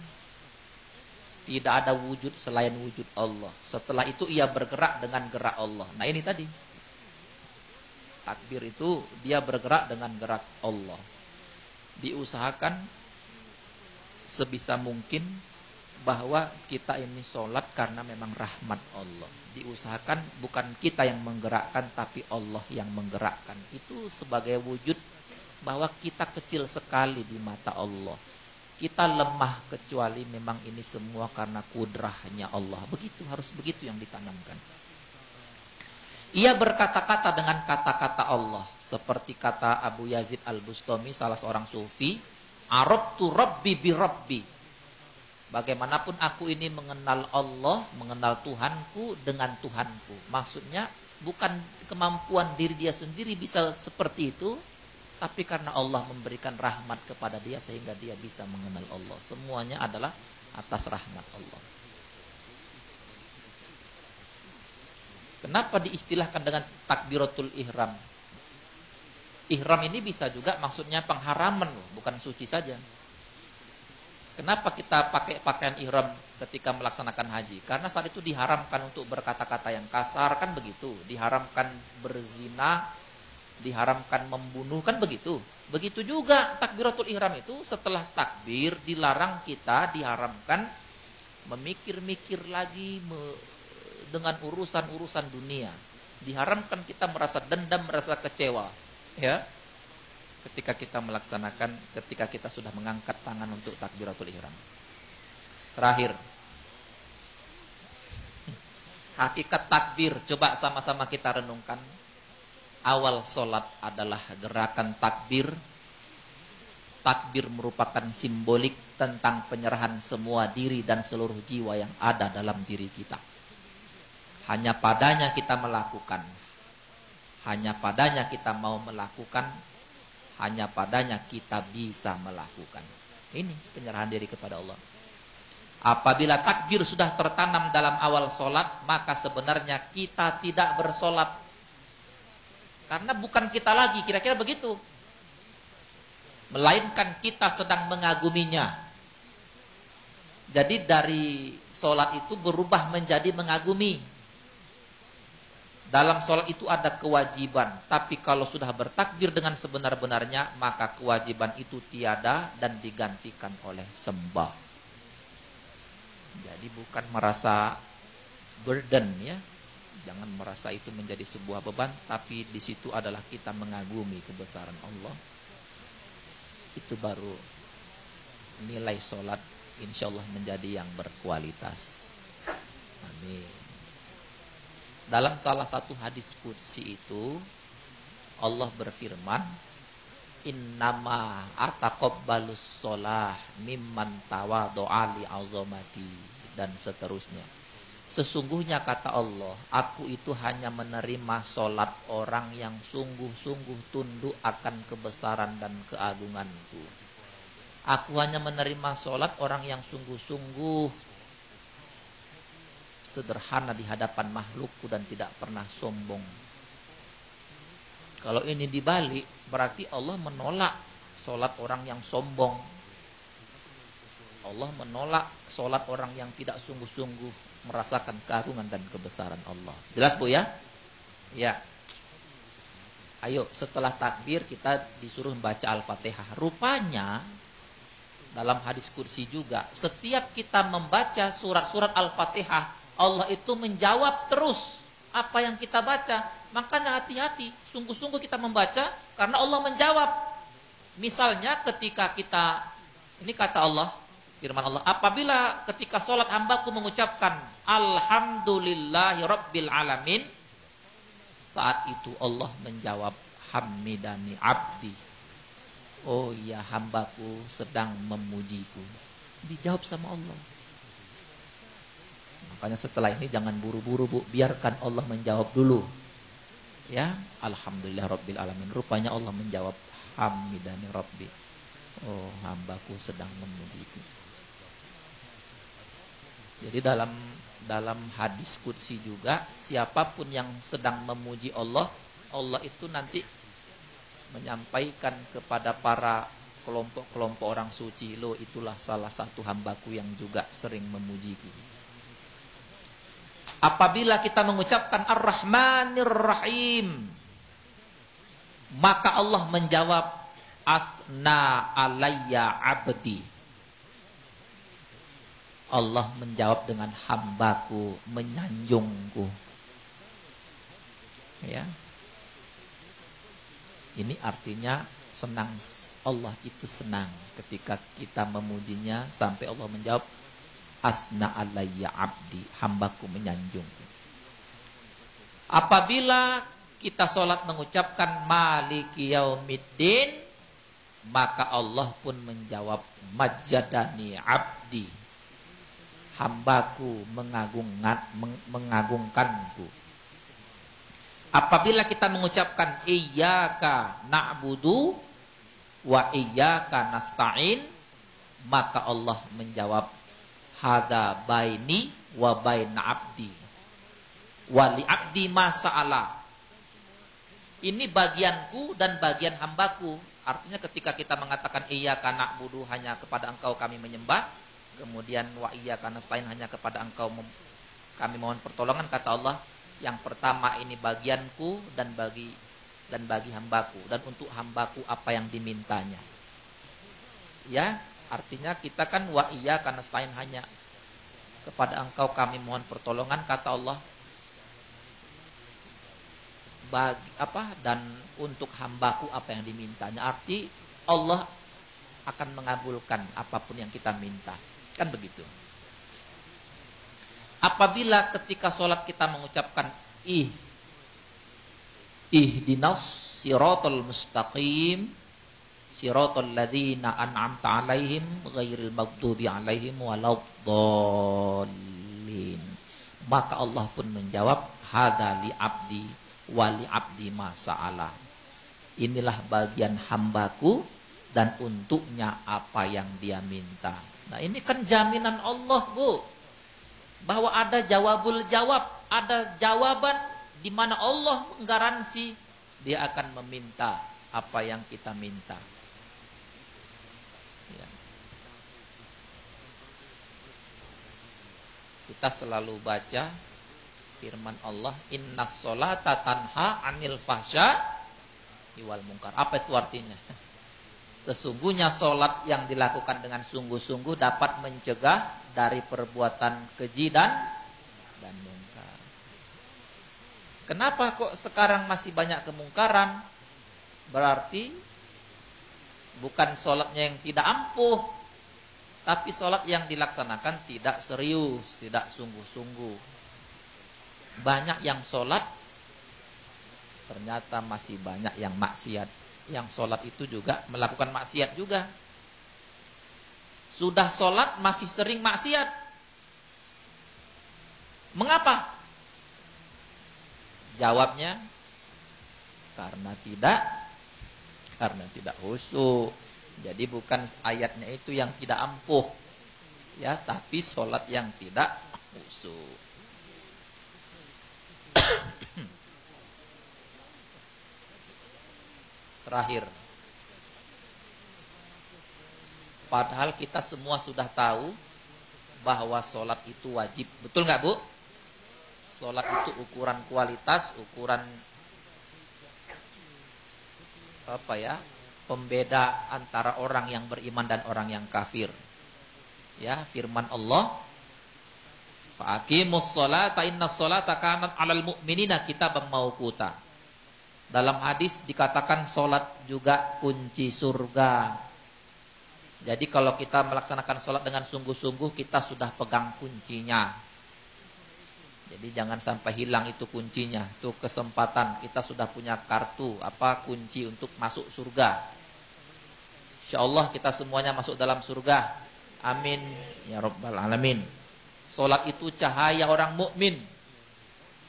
Tidak ada wujud selain wujud Allah. Setelah itu ia bergerak dengan gerak Allah. Nah, ini tadi. Takbir itu dia bergerak dengan gerak Allah. Diusahakan sebisa mungkin bahwa kita ini sholat karena memang rahmat Allah. Diusahakan bukan kita yang menggerakkan tapi Allah yang menggerakkan. Itu sebagai wujud bahwa kita kecil sekali di mata Allah. Kita lemah kecuali memang ini semua karena kudrahnya Allah. Begitu harus begitu yang ditanamkan. Ia berkata-kata dengan kata-kata Allah seperti kata Abu Yazid Al-Bustami salah seorang sufi, "Arabtu rabbi bi rabbi." Bagaimanapun aku ini mengenal Allah, mengenal Tuhanku dengan Tuhanku. Maksudnya bukan kemampuan diri dia sendiri bisa seperti itu, tapi karena Allah memberikan rahmat kepada dia sehingga dia bisa mengenal Allah. Semuanya adalah atas rahmat Allah. Kenapa diistilahkan dengan takbiratul ihram? Ihram ini bisa juga maksudnya pengharaman, bukan suci saja. Kenapa kita pakai pakaian ihram ketika melaksanakan haji? Karena saat itu diharamkan untuk berkata-kata yang kasar, kan begitu. Diharamkan berzina, diharamkan membunuh kan begitu. Begitu juga takbiratul ihram itu setelah takbir dilarang kita diharamkan memikir-mikir lagi me, dengan urusan-urusan dunia. Diharamkan kita merasa dendam, merasa kecewa, ya. Ketika kita melaksanakan, ketika kita sudah mengangkat tangan untuk takbiratul ihram. Terakhir, hakikat takbir coba sama-sama kita renungkan awal solat adalah gerakan takbir. Takbir merupakan simbolik tentang penyerahan semua diri dan seluruh jiwa yang ada dalam diri kita. Hanya padanya kita melakukan. Hanya padanya kita mau melakukan. Hanya padanya kita bisa melakukan. Ini penyerahan diri kepada Allah. Apabila takbir sudah tertanam dalam awal solat, maka sebenarnya kita tidak bersolat karena bukan kita lagi, kira-kira begitu. Melainkan kita sedang mengaguminya. Jadi dari sholat itu berubah menjadi mengagumi. Dalam sholat itu ada kewajiban. Tapi kalau sudah bertakbir dengan sebenar-benarnya, maka kewajiban itu tiada dan digantikan oleh sembah. Jadi bukan merasa burden ya, Jangan merasa itu menjadi sebuah beban, tapi di situ adalah kita mengagumi kebesaran Allah. Itu baru nilai sholat insya Allah menjadi yang berkualitas. Amin. Dalam salah satu hadis kudsi itu Allah berfirman, Innama ataqabbalus sholah mimman tawadu'a li azamati dan seterusnya. Sesungguhnya kata Allah, aku itu hanya menerima solat orang yang sungguh-sungguh tunduk akan kebesaran dan keagunganku. Aku hanya menerima solat orang yang sungguh-sungguh sederhana di hadapan makhlukku dan tidak pernah sombong. Kalau ini dibalik, berarti Allah menolak solat orang yang sombong. Allah menolak solat orang yang tidak sungguh-sungguh merasakan keagungan dan kebesaran Allah. Jelas Bu ya? Ya. Ayo setelah takbir kita disuruh membaca Al-Fatihah. Rupanya dalam hadis kursi juga setiap kita membaca surat-surat Al-Fatihah Allah itu menjawab terus apa yang kita baca. Makanya hati-hati, sungguh-sungguh kita membaca karena Allah menjawab. Misalnya ketika kita ini kata Allah firman Allah apabila ketika sholat hambaku mengucapkan alhamdulillahi rabbil alamin saat itu Allah menjawab hamidani abdi oh ya hambaku sedang memujiku. Dijawab sama Allah. Makanya setelah ini jangan buru-buru bu. Biarkan Allah menjawab dulu. Ya alhamdulillah rabbil alamin. Rupanya Allah menjawab hamidani rabbi. Oh hambaku sedang memujiku jadi dalam dalam hadis kudsi juga siapa pun yang sedang memuji Allah, Allah itu nanti menyampaikan kepada para kelompok-kelompok orang suci, lo itulah salah satu hambaku yang juga sering memujiku. Apabila kita mengucapkan Ar-Rahmanir Rahim, maka Allah menjawab Asna alayya abdi. Allah menjawab dengan hambaku menyanjungku. Ya. Ini artinya senang Allah itu senang ketika kita memujinya sampai Allah menjawab asna alayya abdi hambaku menyanjungku. Apabila kita sholat mengucapkan maliki yaumiddin maka Allah pun menjawab majadani abdi hambaku mengagungan, mengagungkanku. Apabila kita mengucapkan iyyaka na'budu wa iyyaka nasta'in, maka Allah menjawab hadza baini wa baina abdi. Wa li abdi masa'ala. Ini bagianku dan bagian hambaku. Artinya ketika kita mengatakan iyyaka na'budu hanya kepada engkau kami menyembah, kemudian wa iya karena selain hanya kepada engkau kami mohon pertolongan kata Allah yang pertama ini bagianku dan bagi dan bagi hambaku dan untuk hambaku apa yang dimintanya. Ya artinya kita kan wa iya karena selain hanya kepada engkau kami mohon pertolongan kata Allah. Bagi apa dan untuk hambaku apa yang dimintanya. Arti Allah akan mengabulkan apa pun yang kita minta Kan begitu. Apabila ketika sholat kita mengucapkan ih ihdinas siratal mustaqim siratal ladzina an'amta alaihim ghairil maghdubi alaihim waladdallin. Maka Allah pun menjawab hadza li abdi wa li abdi masa'ala inilah bagian hambaku dan untuknya apa yang dia minta Nah ini kan jaminan Allah bu bahwa ada jawabul jawab, ada jawaban di mana Allah menggaransi dia akan meminta apa yang kita minta. Ya. Kita selalu baca firman Allah, Inna solata tanha anil fahsya iwal mungkar. Apa itu artinya? Sesungguhnya solat yang dilakukan dengan sungguh-sungguh dapat mencegah dari perbuatan keji dan dan mungkar. Kenapa kok sekarang masih banyak kemungkaran? Berarti bukan solatnya yang tidak ampuh, Tapi sholat yang dilaksanakan tidak serius, tidak sungguh-sungguh. Banyak yang sholat, ternyata masih banyak yang maksiat. Yang sholat itu juga melakukan maksiat juga. Sudah sholat masih sering maksiat. Mengapa? Jawabnya, karena tidak, karena tidak khusyuk. Jadi bukan ayatnya itu yang tidak ampuh. Ya, tapi sholat yang tidak khusyuk. Terakhir. Padahal kita semua sudah tahu bahwa sholat itu wajib. Betul nggak bu? Sholat itu ukuran kualitas, ukuran apa ya? pembeda antara orang yang beriman dan orang yang kafir. Ya, firman Allah Faqimus sholata inna sholata kanat 'alal mu'minina kitaban mauquta. Dalam hadis dikatakan solat juga kunci surga. Jadi kalau kita melaksanakan solat dengan sungguh-sungguh kita sudah pegang kuncinya. Jadi jangan sampai hilang itu kuncinya, itu kesempatan kita sudah punya kartu apa kunci untuk masuk surga. Insya Allah kita semuanya masuk dalam surga. Amin ya rabbal alamin. Solat itu cahaya orang mukmin.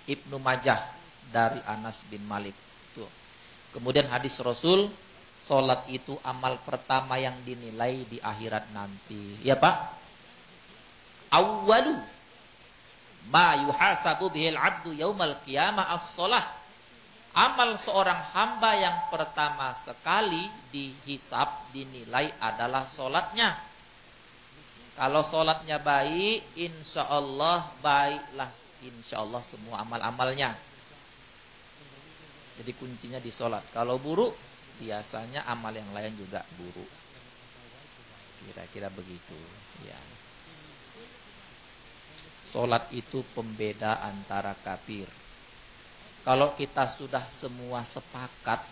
Ibnu Majah dari Anas bin Malik. Kemudian hadis Rasul, solat itu amal pertama yang dinilai di akhirat nanti. Ya Pak? Awalu ma yuhasabu bihil abdu yaumal qiyamah as-salah Amal seorang hamba yang pertama sekali dihisap, dinilai adalah sholatnya. Kalau sholatnya baik, insya Allah baiklah insya Allah semua amal-amalnya. Jadi kuncinya di sholat. Kalau buruk, biasanya amal yang lain juga buruk. Kira-kira begitu. Ya. Sholat itu pembeda antara kafir kalau kita sudah semua sepakat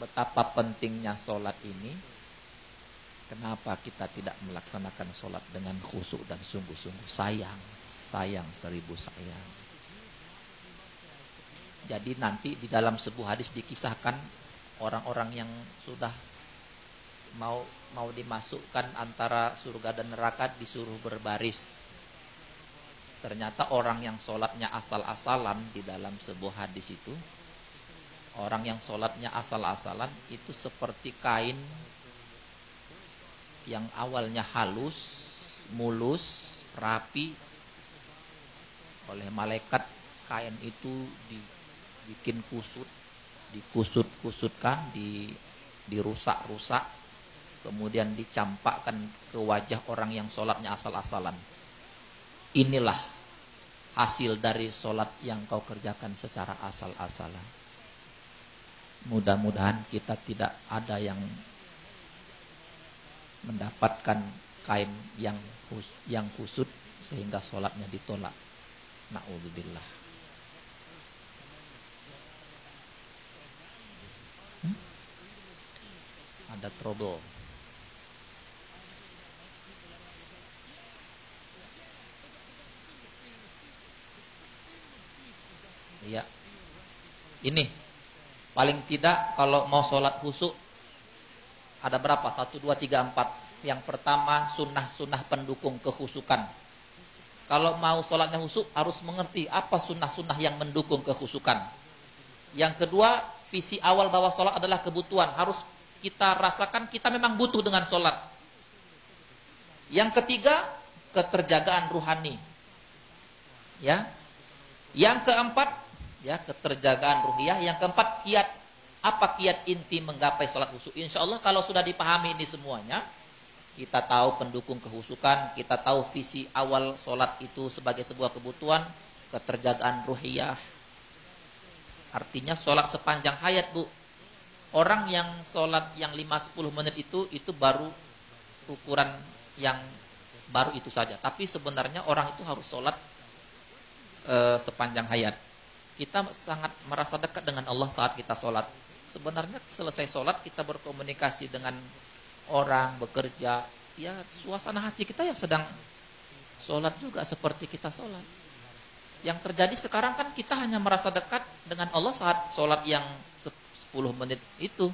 betapa pentingnya sholat ini, kenapa kita tidak melaksanakan sholat dengan khusyuk dan sungguh-sungguh sayang, sayang seribu sayang. Jadi nanti di dalam sebuah hadis dikisahkan orang-orang yang sudah mau mau dimasukkan antara surga dan neraka disuruh berbaris. Ternyata orang yang sholatnya asal-asalan di dalam sebuah hadis itu Orang yang sholatnya asal-asalan itu seperti kain Yang awalnya halus, mulus, rapi. Oleh malaikat kain itu dibikin kusut Dikusut-kusutkan, di, dirusak-rusak Kemudian dicampakkan ke wajah orang yang sholatnya asal-asalan Inilah hasil dari sholat yang kau kerjakan secara asal-asalan. Mudah-mudahan kita tidak ada yang mendapatkan kain yang kusut sehingga sholatnya ditolak. Na'udzubillah. Ada trouble. Ya. Ini paling tidak kalau mau sholat khusyuk ada berapa? Satu, dua, tiga, empat. Yang pertama sunnah-sunnah pendukung kekhusukan. Kalau mau sholatnya khusyuk harus mengerti apa sunnah-sunnah yang mendukung kekhusukan. Yang kedua visi awal bahwa sholat adalah kebutuhan. Harus kita rasakan kita memang butuh dengan sholat. Yang ketiga keterjagaan ruhani. Ya. Yang keempat ya keterjagaan ruhiyah yang keempat kiat apa kiat inti menggapai sholat khusyuk insya Allah kalau sudah dipahami ini semuanya kita tahu pendukung kehusukan kita tahu visi awal sholat itu sebagai sebuah kebutuhan keterjagaan ruhiyah artinya sholat sepanjang hayat bu orang yang sholat yang 5-10 menit itu itu baru ukuran yang baru itu saja tapi sebenarnya orang itu harus sholat e, sepanjang hayat kita sangat merasa dekat dengan Allah saat kita sholat. Sebenarnya selesai sholat kita berkomunikasi dengan orang, bekerja, ya suasana hati kita ya sedang sholat juga seperti kita sholat. Yang terjadi sekarang kan kita hanya merasa dekat dengan Allah saat sholat yang 10 menit itu.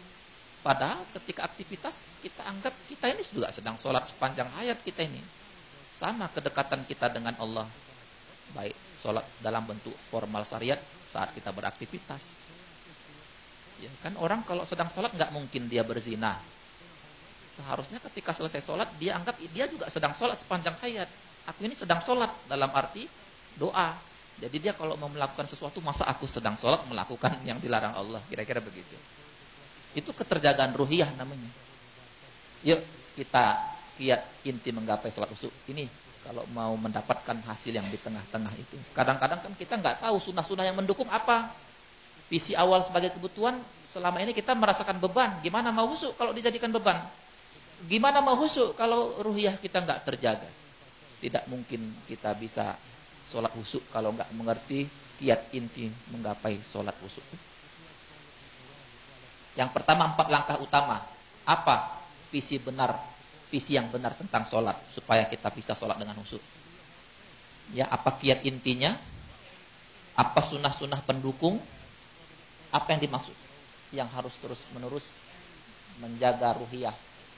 Padahal ketika aktivitas kita anggap kita ini juga sedang sholat sepanjang hayat kita ini. Sama kedekatan kita dengan Allah. Baik sholat dalam bentuk formal syariat saat kita beraktivitas. Ya kan orang kalau sedang sholat nggak mungkin dia berzina. Seharusnya ketika selesai sholat dia anggap dia juga sedang sholat sepanjang hayat. Aku ini sedang sholat dalam arti doa. Jadi dia kalau mau melakukan sesuatu masa aku sedang sholat melakukan yang dilarang Allah. Kira-kira begitu. Itu keterjagaan ruhiyah namanya. Yuk kita kiat inti menggapai sholat usul. Ini kalau mau mendapatkan hasil yang di tengah-tengah itu. Kadang-kadang kan kita nggak tahu sunnah-sunnah yang mendukung apa. Visi awal sebagai kebutuhan selama ini kita merasakan beban. Gimana mau husuk kalau dijadikan beban? Gimana mau husuk kalau ruhiyah kita nggak terjaga? Tidak mungkin kita bisa sholat husuk kalau nggak mengerti kiat inti menggapai sholat husuk. Yang pertama empat langkah utama. Apa visi benar, visi yang benar tentang sholat supaya kita bisa sholat dengan khusyuk. Ya, apa kiat intinya? Apa sunnah-sunnah pendukung? Apa yang dimaksud? Yang harus terus menerus menjaga ruhiyah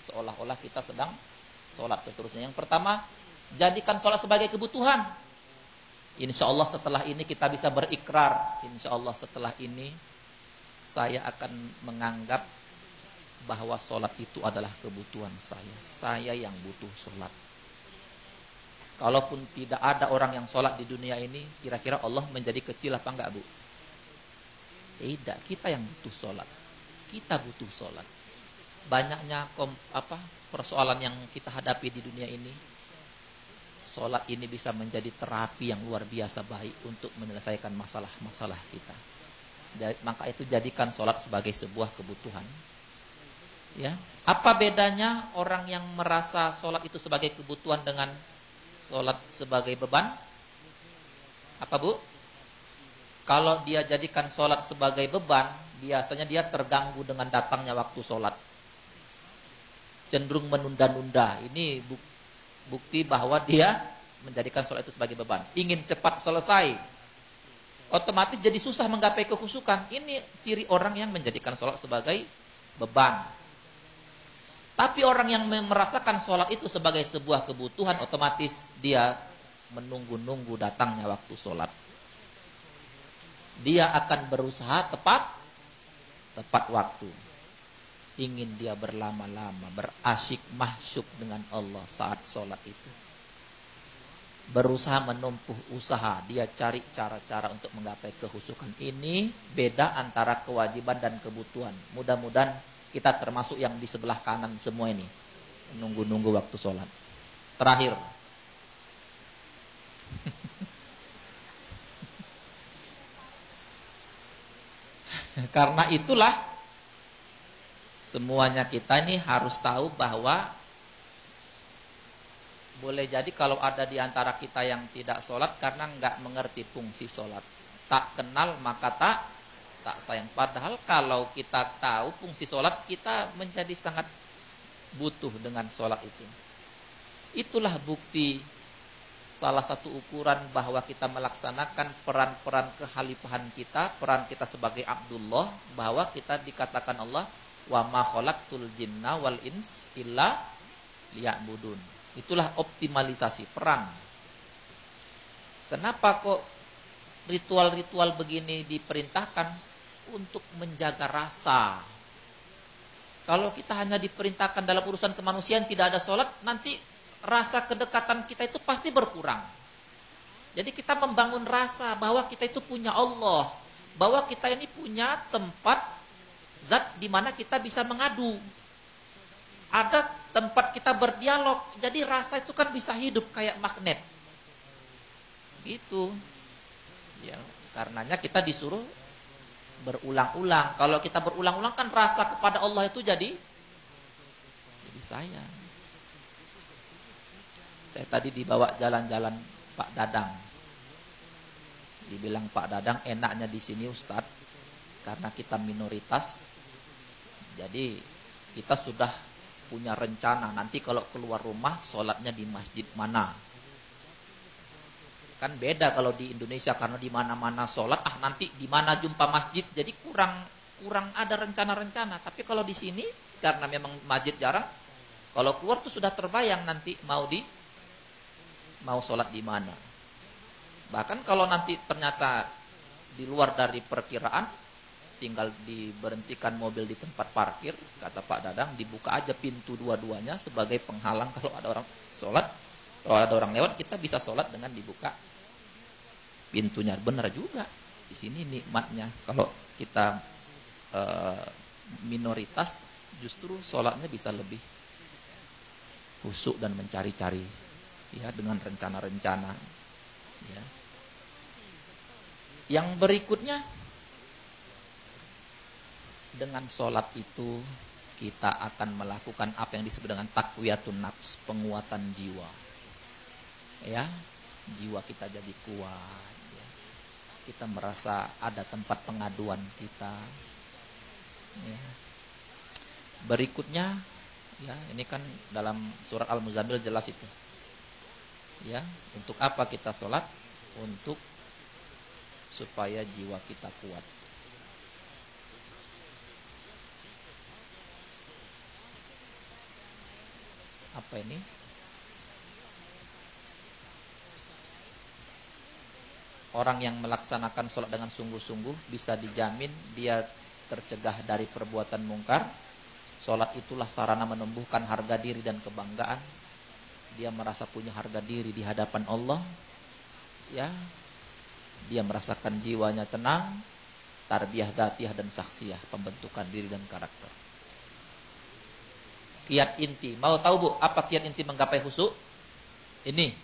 seolah-olah kita sedang sholat seterusnya. Yang pertama, jadikan sholat sebagai kebutuhan. Insya Allah setelah ini kita bisa berikrar. Insya Allah setelah ini saya akan menganggap bahwa sholat itu adalah kebutuhan saya. Saya yang butuh sholat. Kalaupun tidak ada orang yang sholat di dunia ini, kira-kira Allah menjadi kecil apa enggak bu? Tidak, kita yang butuh sholat. Kita butuh sholat. Banyaknya kom, apa persoalan yang kita hadapi di dunia ini, sholat ini bisa menjadi terapi yang luar biasa baik untuk menyelesaikan masalah-masalah kita maka itu jadikan sholat sebagai sebuah kebutuhan. Ya, apa bedanya orang yang merasa sholat itu sebagai kebutuhan dengan sholat sebagai beban? Apa bu? Kalau dia jadikan sholat sebagai beban, biasanya dia terganggu dengan datangnya waktu sholat. Cenderung menunda-nunda. Ini bukti bahwa dia menjadikan sholat itu sebagai beban. Ingin cepat selesai, otomatis jadi susah menggapai kekhusukan. Ini ciri orang yang menjadikan sholat sebagai beban. Tapi orang yang merasakan sholat itu sebagai sebuah kebutuhan, otomatis dia menunggu-nunggu datangnya waktu sholat. Dia akan berusaha tepat, tepat waktu. Ingin dia berlama-lama, berasyik mahsyuk dengan Allah saat sholat itu berusaha menumpuh usaha, dia cari cara-cara untuk menggapai kehusukan. Ini beda antara kewajiban dan kebutuhan. Mudah-mudahan kita termasuk yang di sebelah kanan semua ini. Nunggu-nunggu waktu sholat. Terakhir. Karena itulah semuanya kita ini harus tahu bahwa boleh jadi kalau ada di antara kita yang tidak sholat karena nggak mengerti fungsi sholat. Tak kenal maka tak tak sayang. Padahal kalau kita tahu fungsi sholat, kita menjadi sangat butuh dengan sholat itu. Itulah bukti salah satu ukuran bahwa kita melaksanakan peran-peran kehalifahan kita, peran kita sebagai Abdullah, bahwa kita dikatakan Allah wa ma khalaqtul jinna wal ins illa liya'budun. Itulah optimalisasi perang. Kenapa kok ritual-ritual begini diperintahkan untuk menjaga rasa? Kalau kita hanya diperintahkan dalam urusan kemanusiaan tidak ada sholat, nanti rasa kedekatan kita itu pasti berkurang. Jadi kita membangun rasa bahwa kita itu punya Allah, bahwa kita ini punya tempat zat di mana kita bisa mengadu. Ada tempat kita berdialog. Jadi rasa itu kan bisa hidup kayak magnet. Gitu. Ya, karenanya kita disuruh berulang-ulang. Kalau kita berulang-ulang kan rasa kepada Allah itu jadi jadi sayang. Saya tadi dibawa jalan-jalan Pak Dadang. Dibilang Pak Dadang enaknya di sini Ustadz karena kita minoritas. Jadi kita sudah punya rencana nanti kalau keluar rumah sholatnya di masjid mana. Kan beda kalau di Indonesia karena di mana-mana sholat, ah nanti di mana jumpa masjid, jadi kurang kurang ada rencana-rencana. Tapi kalau di sini karena memang masjid jarang, kalau keluar tuh sudah terbayang nanti mau di mau sholat di mana. Bahkan kalau nanti ternyata di luar dari perkiraan, tinggal diberhentikan mobil di tempat parkir, kata Pak Dadang, dibuka aja pintu dua-duanya sebagai penghalang kalau ada orang sholat. Kalau ada orang lewat, kita bisa sholat dengan dibuka pintunya. Benar juga. Di sini nikmatnya. Kalau kita e, minoritas, justru sholatnya bisa lebih husuk dan mencari-cari ya dengan rencana-rencana ya. Yang berikutnya dengan sholat itu kita akan melakukan apa yang disebut dengan takwiyatun nafs, penguatan jiwa. Ya, jiwa kita jadi kuat. Ya. Kita merasa ada tempat pengaduan kita. Ya. Berikutnya, ya ini kan dalam surat Al-Muzammil jelas itu. Ya, untuk apa kita sholat? Untuk supaya jiwa kita kuat. Apa ini? Orang yang melaksanakan sholat dengan sungguh-sungguh bisa dijamin dia tercegah dari perbuatan mungkar. Sholat itulah sarana menumbuhkan harga diri dan kebanggaan. Dia merasa punya harga diri di hadapan Allah. Ya, dia merasakan jiwanya tenang, tarbiyah datiah dan saksiyah, pembentukan diri dan karakter kiat inti. Mau tahu Bu, apa kiat inti menggapai khusyuk? Ini.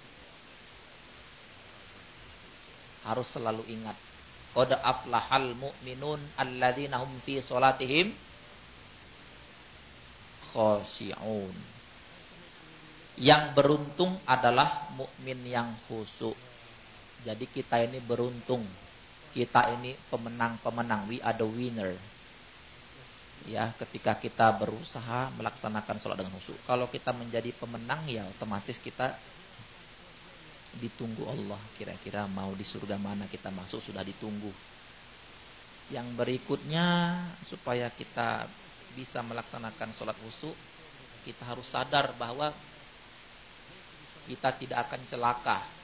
Harus selalu ingat. Qad aflahal mu'minun alladzina hum fi salatihim khashi'un. Yang beruntung adalah mukmin yang khusyuk. Jadi kita ini beruntung. Kita ini pemenang-pemenang. We are the winner ya ketika kita berusaha melaksanakan sholat dengan khusyuk. Kalau kita menjadi pemenang ya otomatis kita ditunggu Allah. Kira-kira mau di surga mana kita masuk sudah ditunggu. Yang berikutnya supaya kita bisa melaksanakan sholat khusyuk, kita harus sadar bahwa kita tidak akan celaka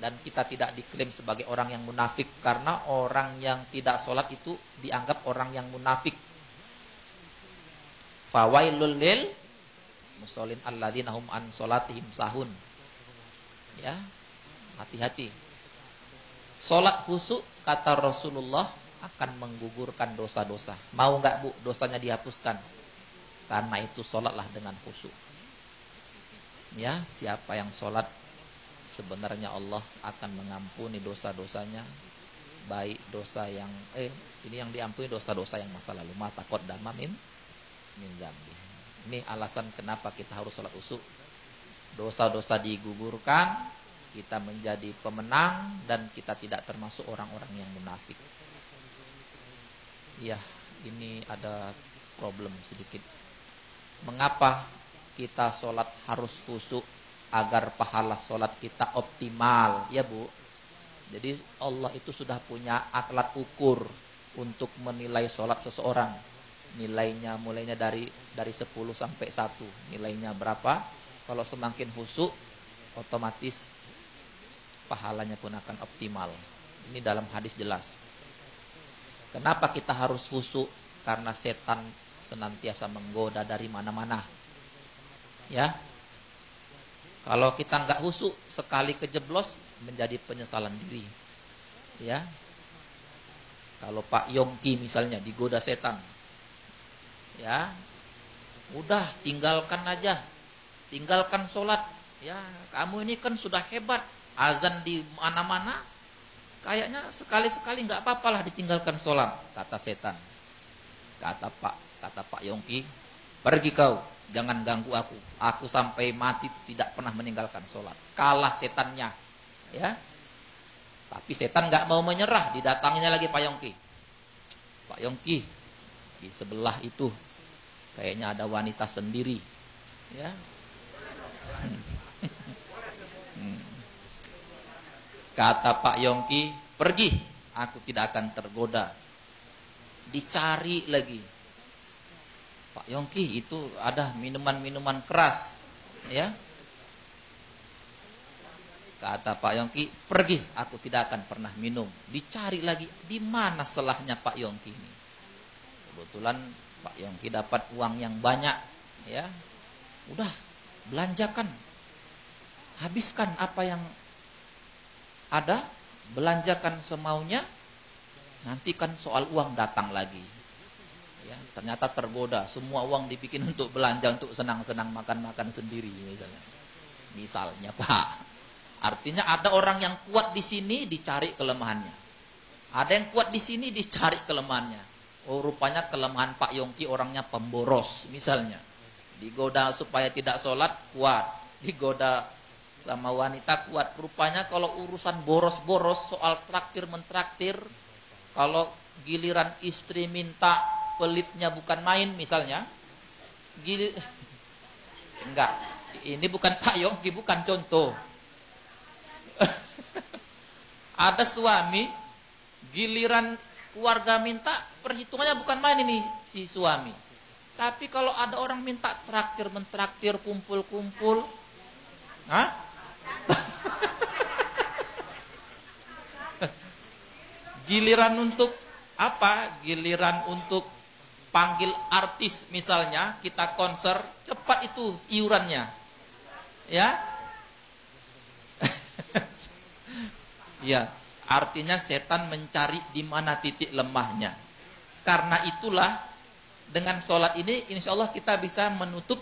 dan kita tidak diklaim sebagai orang yang munafik karena orang yang tidak sholat itu dianggap orang yang munafik. Fawailul lil musallin alladzina hum an sholatihim sahun. Ya, hati-hati. Sholat khusyuk kata Rasulullah akan menggugurkan dosa-dosa. Mau nggak bu dosanya dihapuskan? Karena itu sholatlah dengan khusyuk. Ya, siapa yang sholat sebenarnya Allah akan mengampuni dosa-dosanya. Baik dosa yang eh ini yang diampuni dosa-dosa yang masa lalu. Mata kot damamin min ini alasan kenapa kita harus sholat usuk. Dosa-dosa digugurkan kita menjadi pemenang dan kita tidak termasuk orang-orang yang munafik. Ya ini ada problem sedikit. Mengapa kita sholat harus khusyuk agar pahala sholat kita optimal. Ya bu. Jadi Allah itu sudah punya alat ukur untuk menilai sholat seseorang. Nilainya mulainya dari dari 10 sampai 1 nilainya berapa? Kalau semakin husuk otomatis pahalanya pun akan optimal. Ini dalam hadis jelas. Kenapa kita harus husuk? Karena setan senantiasa menggoda dari mana-mana. Ya kalau kita nggak husuk sekali kejeblos menjadi penyesalan diri. Ya. Kalau Pak Yongki misalnya digoda setan. Ya. Udah tinggalkan aja. Tinggalkan sholat. Ya, kamu ini kan sudah hebat. Azan di mana-mana. Kayaknya sekali-sekali nggak apa-apalah ditinggalkan sholat, kata setan. Kata Pak, kata Pak Yongki, pergi kau, Jangan ganggu aku. Aku sampai mati tidak pernah meninggalkan sholat. Kalah setannya. Ya. Tapi setan nggak mau menyerah. Didatanginya lagi Pak Yongki. Pak Yongki. Di sebelah itu. kayaknya ada wanita sendiri ya kata Pak Yongki pergi aku tidak akan tergoda dicari lagi Pak Yongki itu ada minuman-minuman keras ya. Kata Pak Yongki pergi aku tidak akan pernah minum. Dicari lagi di mana selahnya Pak Yongki ini? Kebetulan Pak Yongki dapat uang yang banyak ya. Udah belanjakan. Habiskan apa yang ada belanjakan semaunya. Nanti kan soal uang datang lagi ya. Ternyata tergoda. Semua uang dibikin untuk belanja untuk senang-senang makan-makan sendiri misalnya. Misalnya Pak. Artinya ada orang yang kuat di sini dicari kelemahannya. Ada yang kuat di sini dicari kelemahannya. Oh rupanya kelemahan Pak Yongki orangnya pemboros misalnya. Digoda supaya tidak sholat kuat. Digoda sama wanita kuat. Rupanya kalau urusan boros-boros soal traktir mentraktir kalau giliran istri minta pelitnya bukan main misalnya gili enggak ini bukan Pak Yongki bukan contoh ada suami giliran keluarga minta perhitungannya bukan main ini si suami tapi kalau ada orang minta traktir mentraktir kumpul-kumpul Hah? Giliran untuk apa? Giliran untuk panggil artis misalnya, kita konser, cepat itu iurannya. Ya. ya, artinya setan mencari di mana titik lemahnya. Karena itulah dengan sholat ini insya Allah kita bisa menutup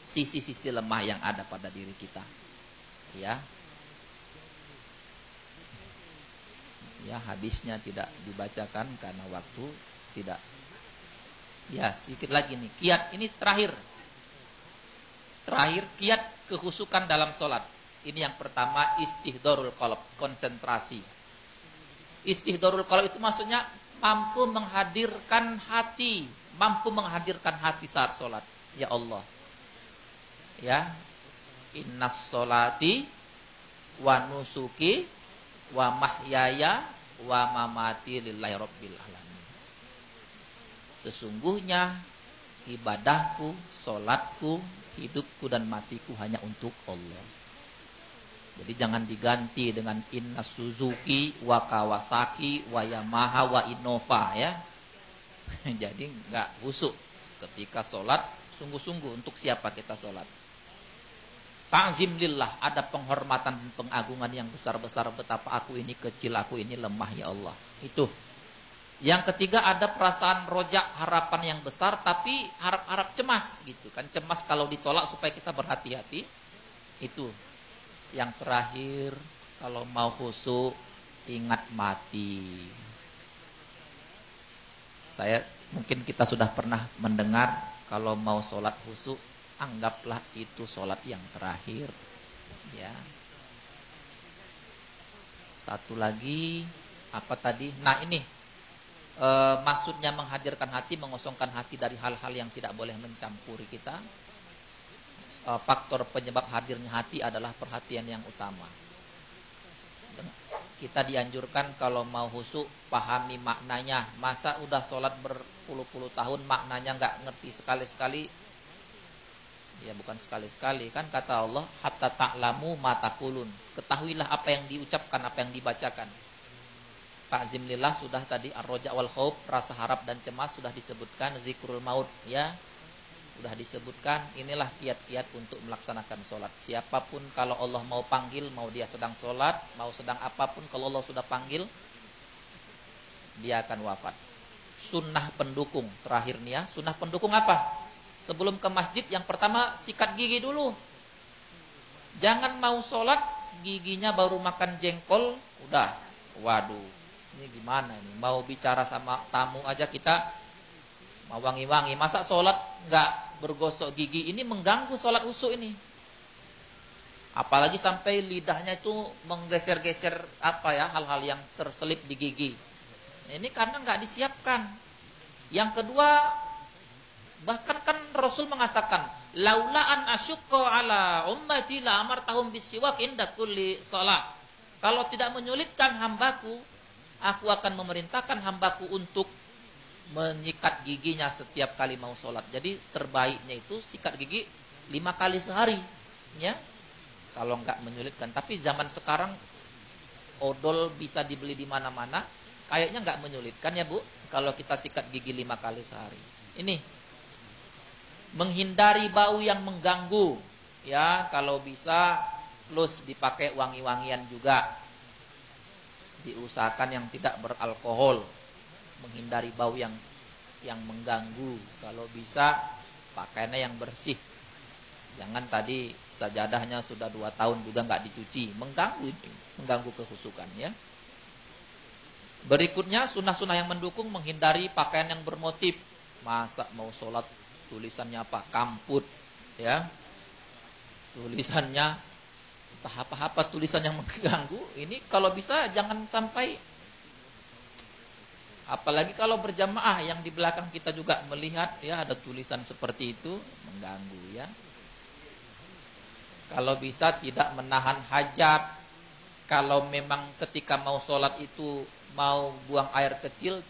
sisi-sisi lemah yang ada pada diri kita. Ya, ya hadisnya tidak dibacakan karena waktu tidak ya sedikit lagi nih. Kiat ini terakhir. Terakhir kiat kehusukan dalam sholat. Ini yang pertama istihdorul kolab konsentrasi. Istihdorul kolab itu maksudnya mampu menghadirkan hati. Mampu menghadirkan hati saat sholat. Ya Allah. Ya. Innas sholati wa nusuki wa mahyaya wa mamati lillahi rabbil alamin. Sesungguhnya ibadahku, solatku, hidupku dan matiku hanya untuk Allah. Jadi jangan diganti dengan Inna Suzuki, wa Kawasaki, wa Yamaha, wa Innova ya. Jadi nggak busuk ketika sholat sungguh-sungguh untuk siapa kita sholat. Ta'zim lillah, ada penghormatan dan pengagungan yang besar-besar betapa aku ini kecil, aku ini lemah ya Allah. Itu. Yang ketiga ada perasaan rojak harapan yang besar tapi harap-harap cemas gitu kan. Cemas kalau ditolak supaya kita berhati-hati. Itu. Yang terakhir kalau mau khusyuk ingat mati. Saya mungkin kita sudah pernah mendengar kalau mau sholat khusyuk anggaplah itu sholat yang terakhir ya satu lagi apa tadi nah ini e, maksudnya menghadirkan hati mengosongkan hati dari hal-hal yang tidak boleh mencampuri kita. E, faktor penyebab hadirnya hati adalah perhatian yang utama. Kita dianjurkan kalau mau husuk pahami maknanya. Masa udah sholat berpuluh-puluh tahun maknanya nggak ngerti sekali-sekali? Ya bukan sekali-sekali. Kan kata Allah hatta mata kulun. Ketahuilah apa yang diucapkan, apa yang dibacakan. Pak Zimlillah sudah tadi ar-roja wal khauf, rasa harap dan cemas sudah disebutkan, zikrul maut ya. Sudah disebutkan, inilah kiat-kiat untuk melaksanakan sholat. Siapa pun kalau Allah mau panggil, mau dia sedang sholat, mau sedang apa pun, kalau Allah sudah panggil, dia akan wafat. Sunnah pendukung, terakhir nih ya, sunnah pendukung apa? Sebelum ke masjid yang pertama sikat gigi dulu. Jangan mau sholat giginya baru makan jengkol udah. Waduh, ini gimana ini? Mau bicara sama tamu aja kita mau wangi-wangi. Masa sholat nggak bergosok gigi ini mengganggu sholat usul ini. Apalagi sampai lidahnya itu menggeser-geser apa ya hal-hal yang terselip di gigi. Ini karena nggak disiapkan. Yang kedua Bahkan kan Rasul mengatakan, "Laula an asyukka ala ummati la amartahum bisiwak inda kulli shalah." Kalau tidak menyulitkan hambaku, aku akan memerintahkan hambaku untuk menyikat giginya setiap kali mau sholat. Jadi terbaiknya itu sikat gigi lima kali sehari, ya. Kalau nggak menyulitkan. Tapi zaman sekarang odol bisa dibeli di mana-mana, kayaknya nggak menyulitkan ya bu. Kalau kita sikat gigi lima kali sehari. Ini menghindari bau yang mengganggu ya kalau bisa plus dipakai wangi-wangian juga diusahakan yang tidak beralkohol menghindari bau yang yang mengganggu. Kalau bisa pakainya yang bersih. Jangan tadi sajadahnya sudah dua tahun juga nggak dicuci. Mengganggu mengganggu kehusukan ya. Berikutnya sunnah-sunnah yang mendukung menghindari pakaian yang bermotif. Masa mau sholat tulisannya apa kamput ya. Tulisannya entah apa-apa tulisan yang mengganggu ini kalau bisa jangan sampai apalagi kalau berjamaah yang di belakang kita juga melihat ya ada tulisan seperti itu mengganggu ya kalau bisa tidak menahan hajat kalau memang ketika mau sholat itu mau buang air kecil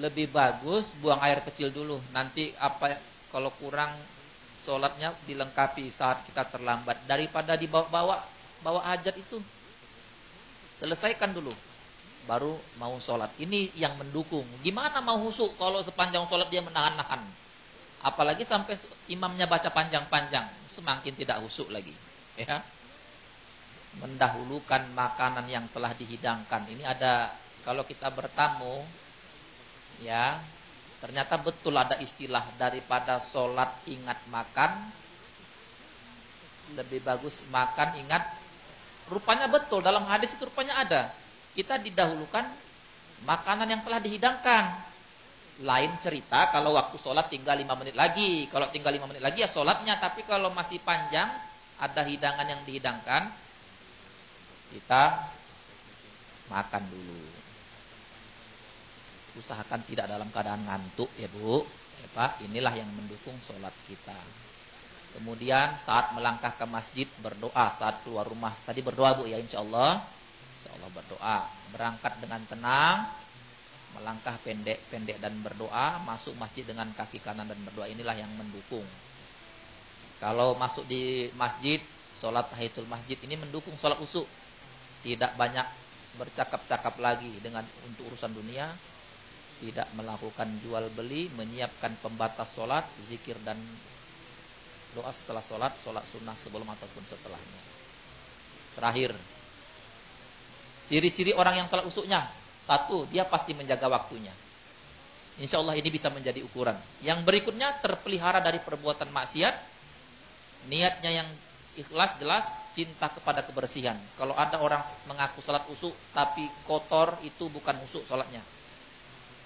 lebih bagus buang air kecil dulu. Nanti apa kalau kurang sholatnya dilengkapi saat kita terlambat daripada dibawa-bawa bawa hajat itu. Selesaikan dulu baru mau sholat. Ini yang mendukung. Gimana mau husuk kalau sepanjang sholat dia menahan-nahan? Apalagi sampai imamnya baca panjang-panjang, semakin tidak husuk lagi. Ya, mendahulukan makanan yang telah dihidangkan. Ini ada kalau kita bertamu ya ternyata betul ada istilah daripada sholat ingat makan. Lebih bagus makan ingat. Rupanya betul dalam hadis itu rupanya ada. Kita didahulukan makanan yang telah dihidangkan. Lain cerita kalau waktu sholat tinggal lima menit lagi. Kalau tinggal lima menit lagi ya sholatnya tapi kalau masih panjang ada hidangan yang dihidangkan kita makan dulu usahakan tidak dalam keadaan ngantuk ya Bu. Ya Pak inilah yang mendukung sholat kita. Kemudian saat melangkah ke masjid berdoa. Saat keluar rumah tadi berdoa Bu ya insya Allah insya Allah berdoa. Berangkat dengan tenang melangkah pendek-pendek dan berdoa masuk masjid dengan kaki kanan dan berdoa. Inilah yang mendukung. Kalau masuk di masjid sholat tahiyatul masjid ini mendukung sholat usuk. Tidak banyak bercakap-cakap lagi dengan untuk urusan dunia tidak melakukan jual beli, menyiapkan pembatas sholat, zikir dan doa setelah sholat, sholat sunnah sebelum ataupun setelahnya. Terakhir, ciri-ciri orang yang sholat usuknya, satu, dia pasti menjaga waktunya. Insya Allah ini bisa menjadi ukuran. Yang berikutnya terpelihara dari perbuatan maksiat, niatnya yang ikhlas jelas cinta kepada kebersihan. Kalau ada orang mengaku sholat usuk tapi kotor itu bukan usuk sholatnya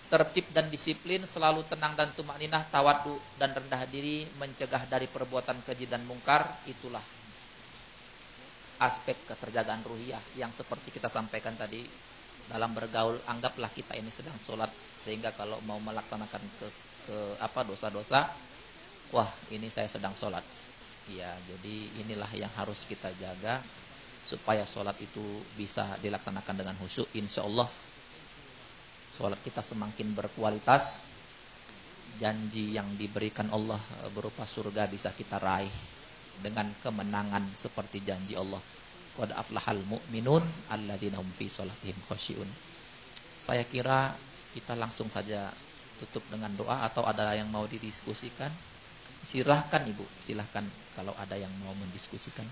tertib dan disiplin, selalu tenang dan tumak ninah, tawadu dan rendah diri, mencegah dari perbuatan keji dan mungkar, itulah aspek keterjagaan ruhiyah yang seperti kita sampaikan tadi dalam bergaul anggaplah kita ini sedang sholat sehingga kalau mau melaksanakan ke, ke apa dosa-dosa wah ini saya sedang sholat. Ya jadi inilah yang harus kita jaga supaya sholat itu bisa dilaksanakan dengan khusyuk insya Allah sholat kita semakin berkualitas. Janji yang diberikan Allah eh, berupa surga bisa kita raih dengan kemenangan seperti janji Allah. Qad aflahal mu'minun alladzina hum fi sholatihim khasyiun saya kira kita langsung saja tutup dengan doa atau ada yang mau didiskusikan? Silahkan ibu. Silahkan kalau ada yang mau mendiskusikan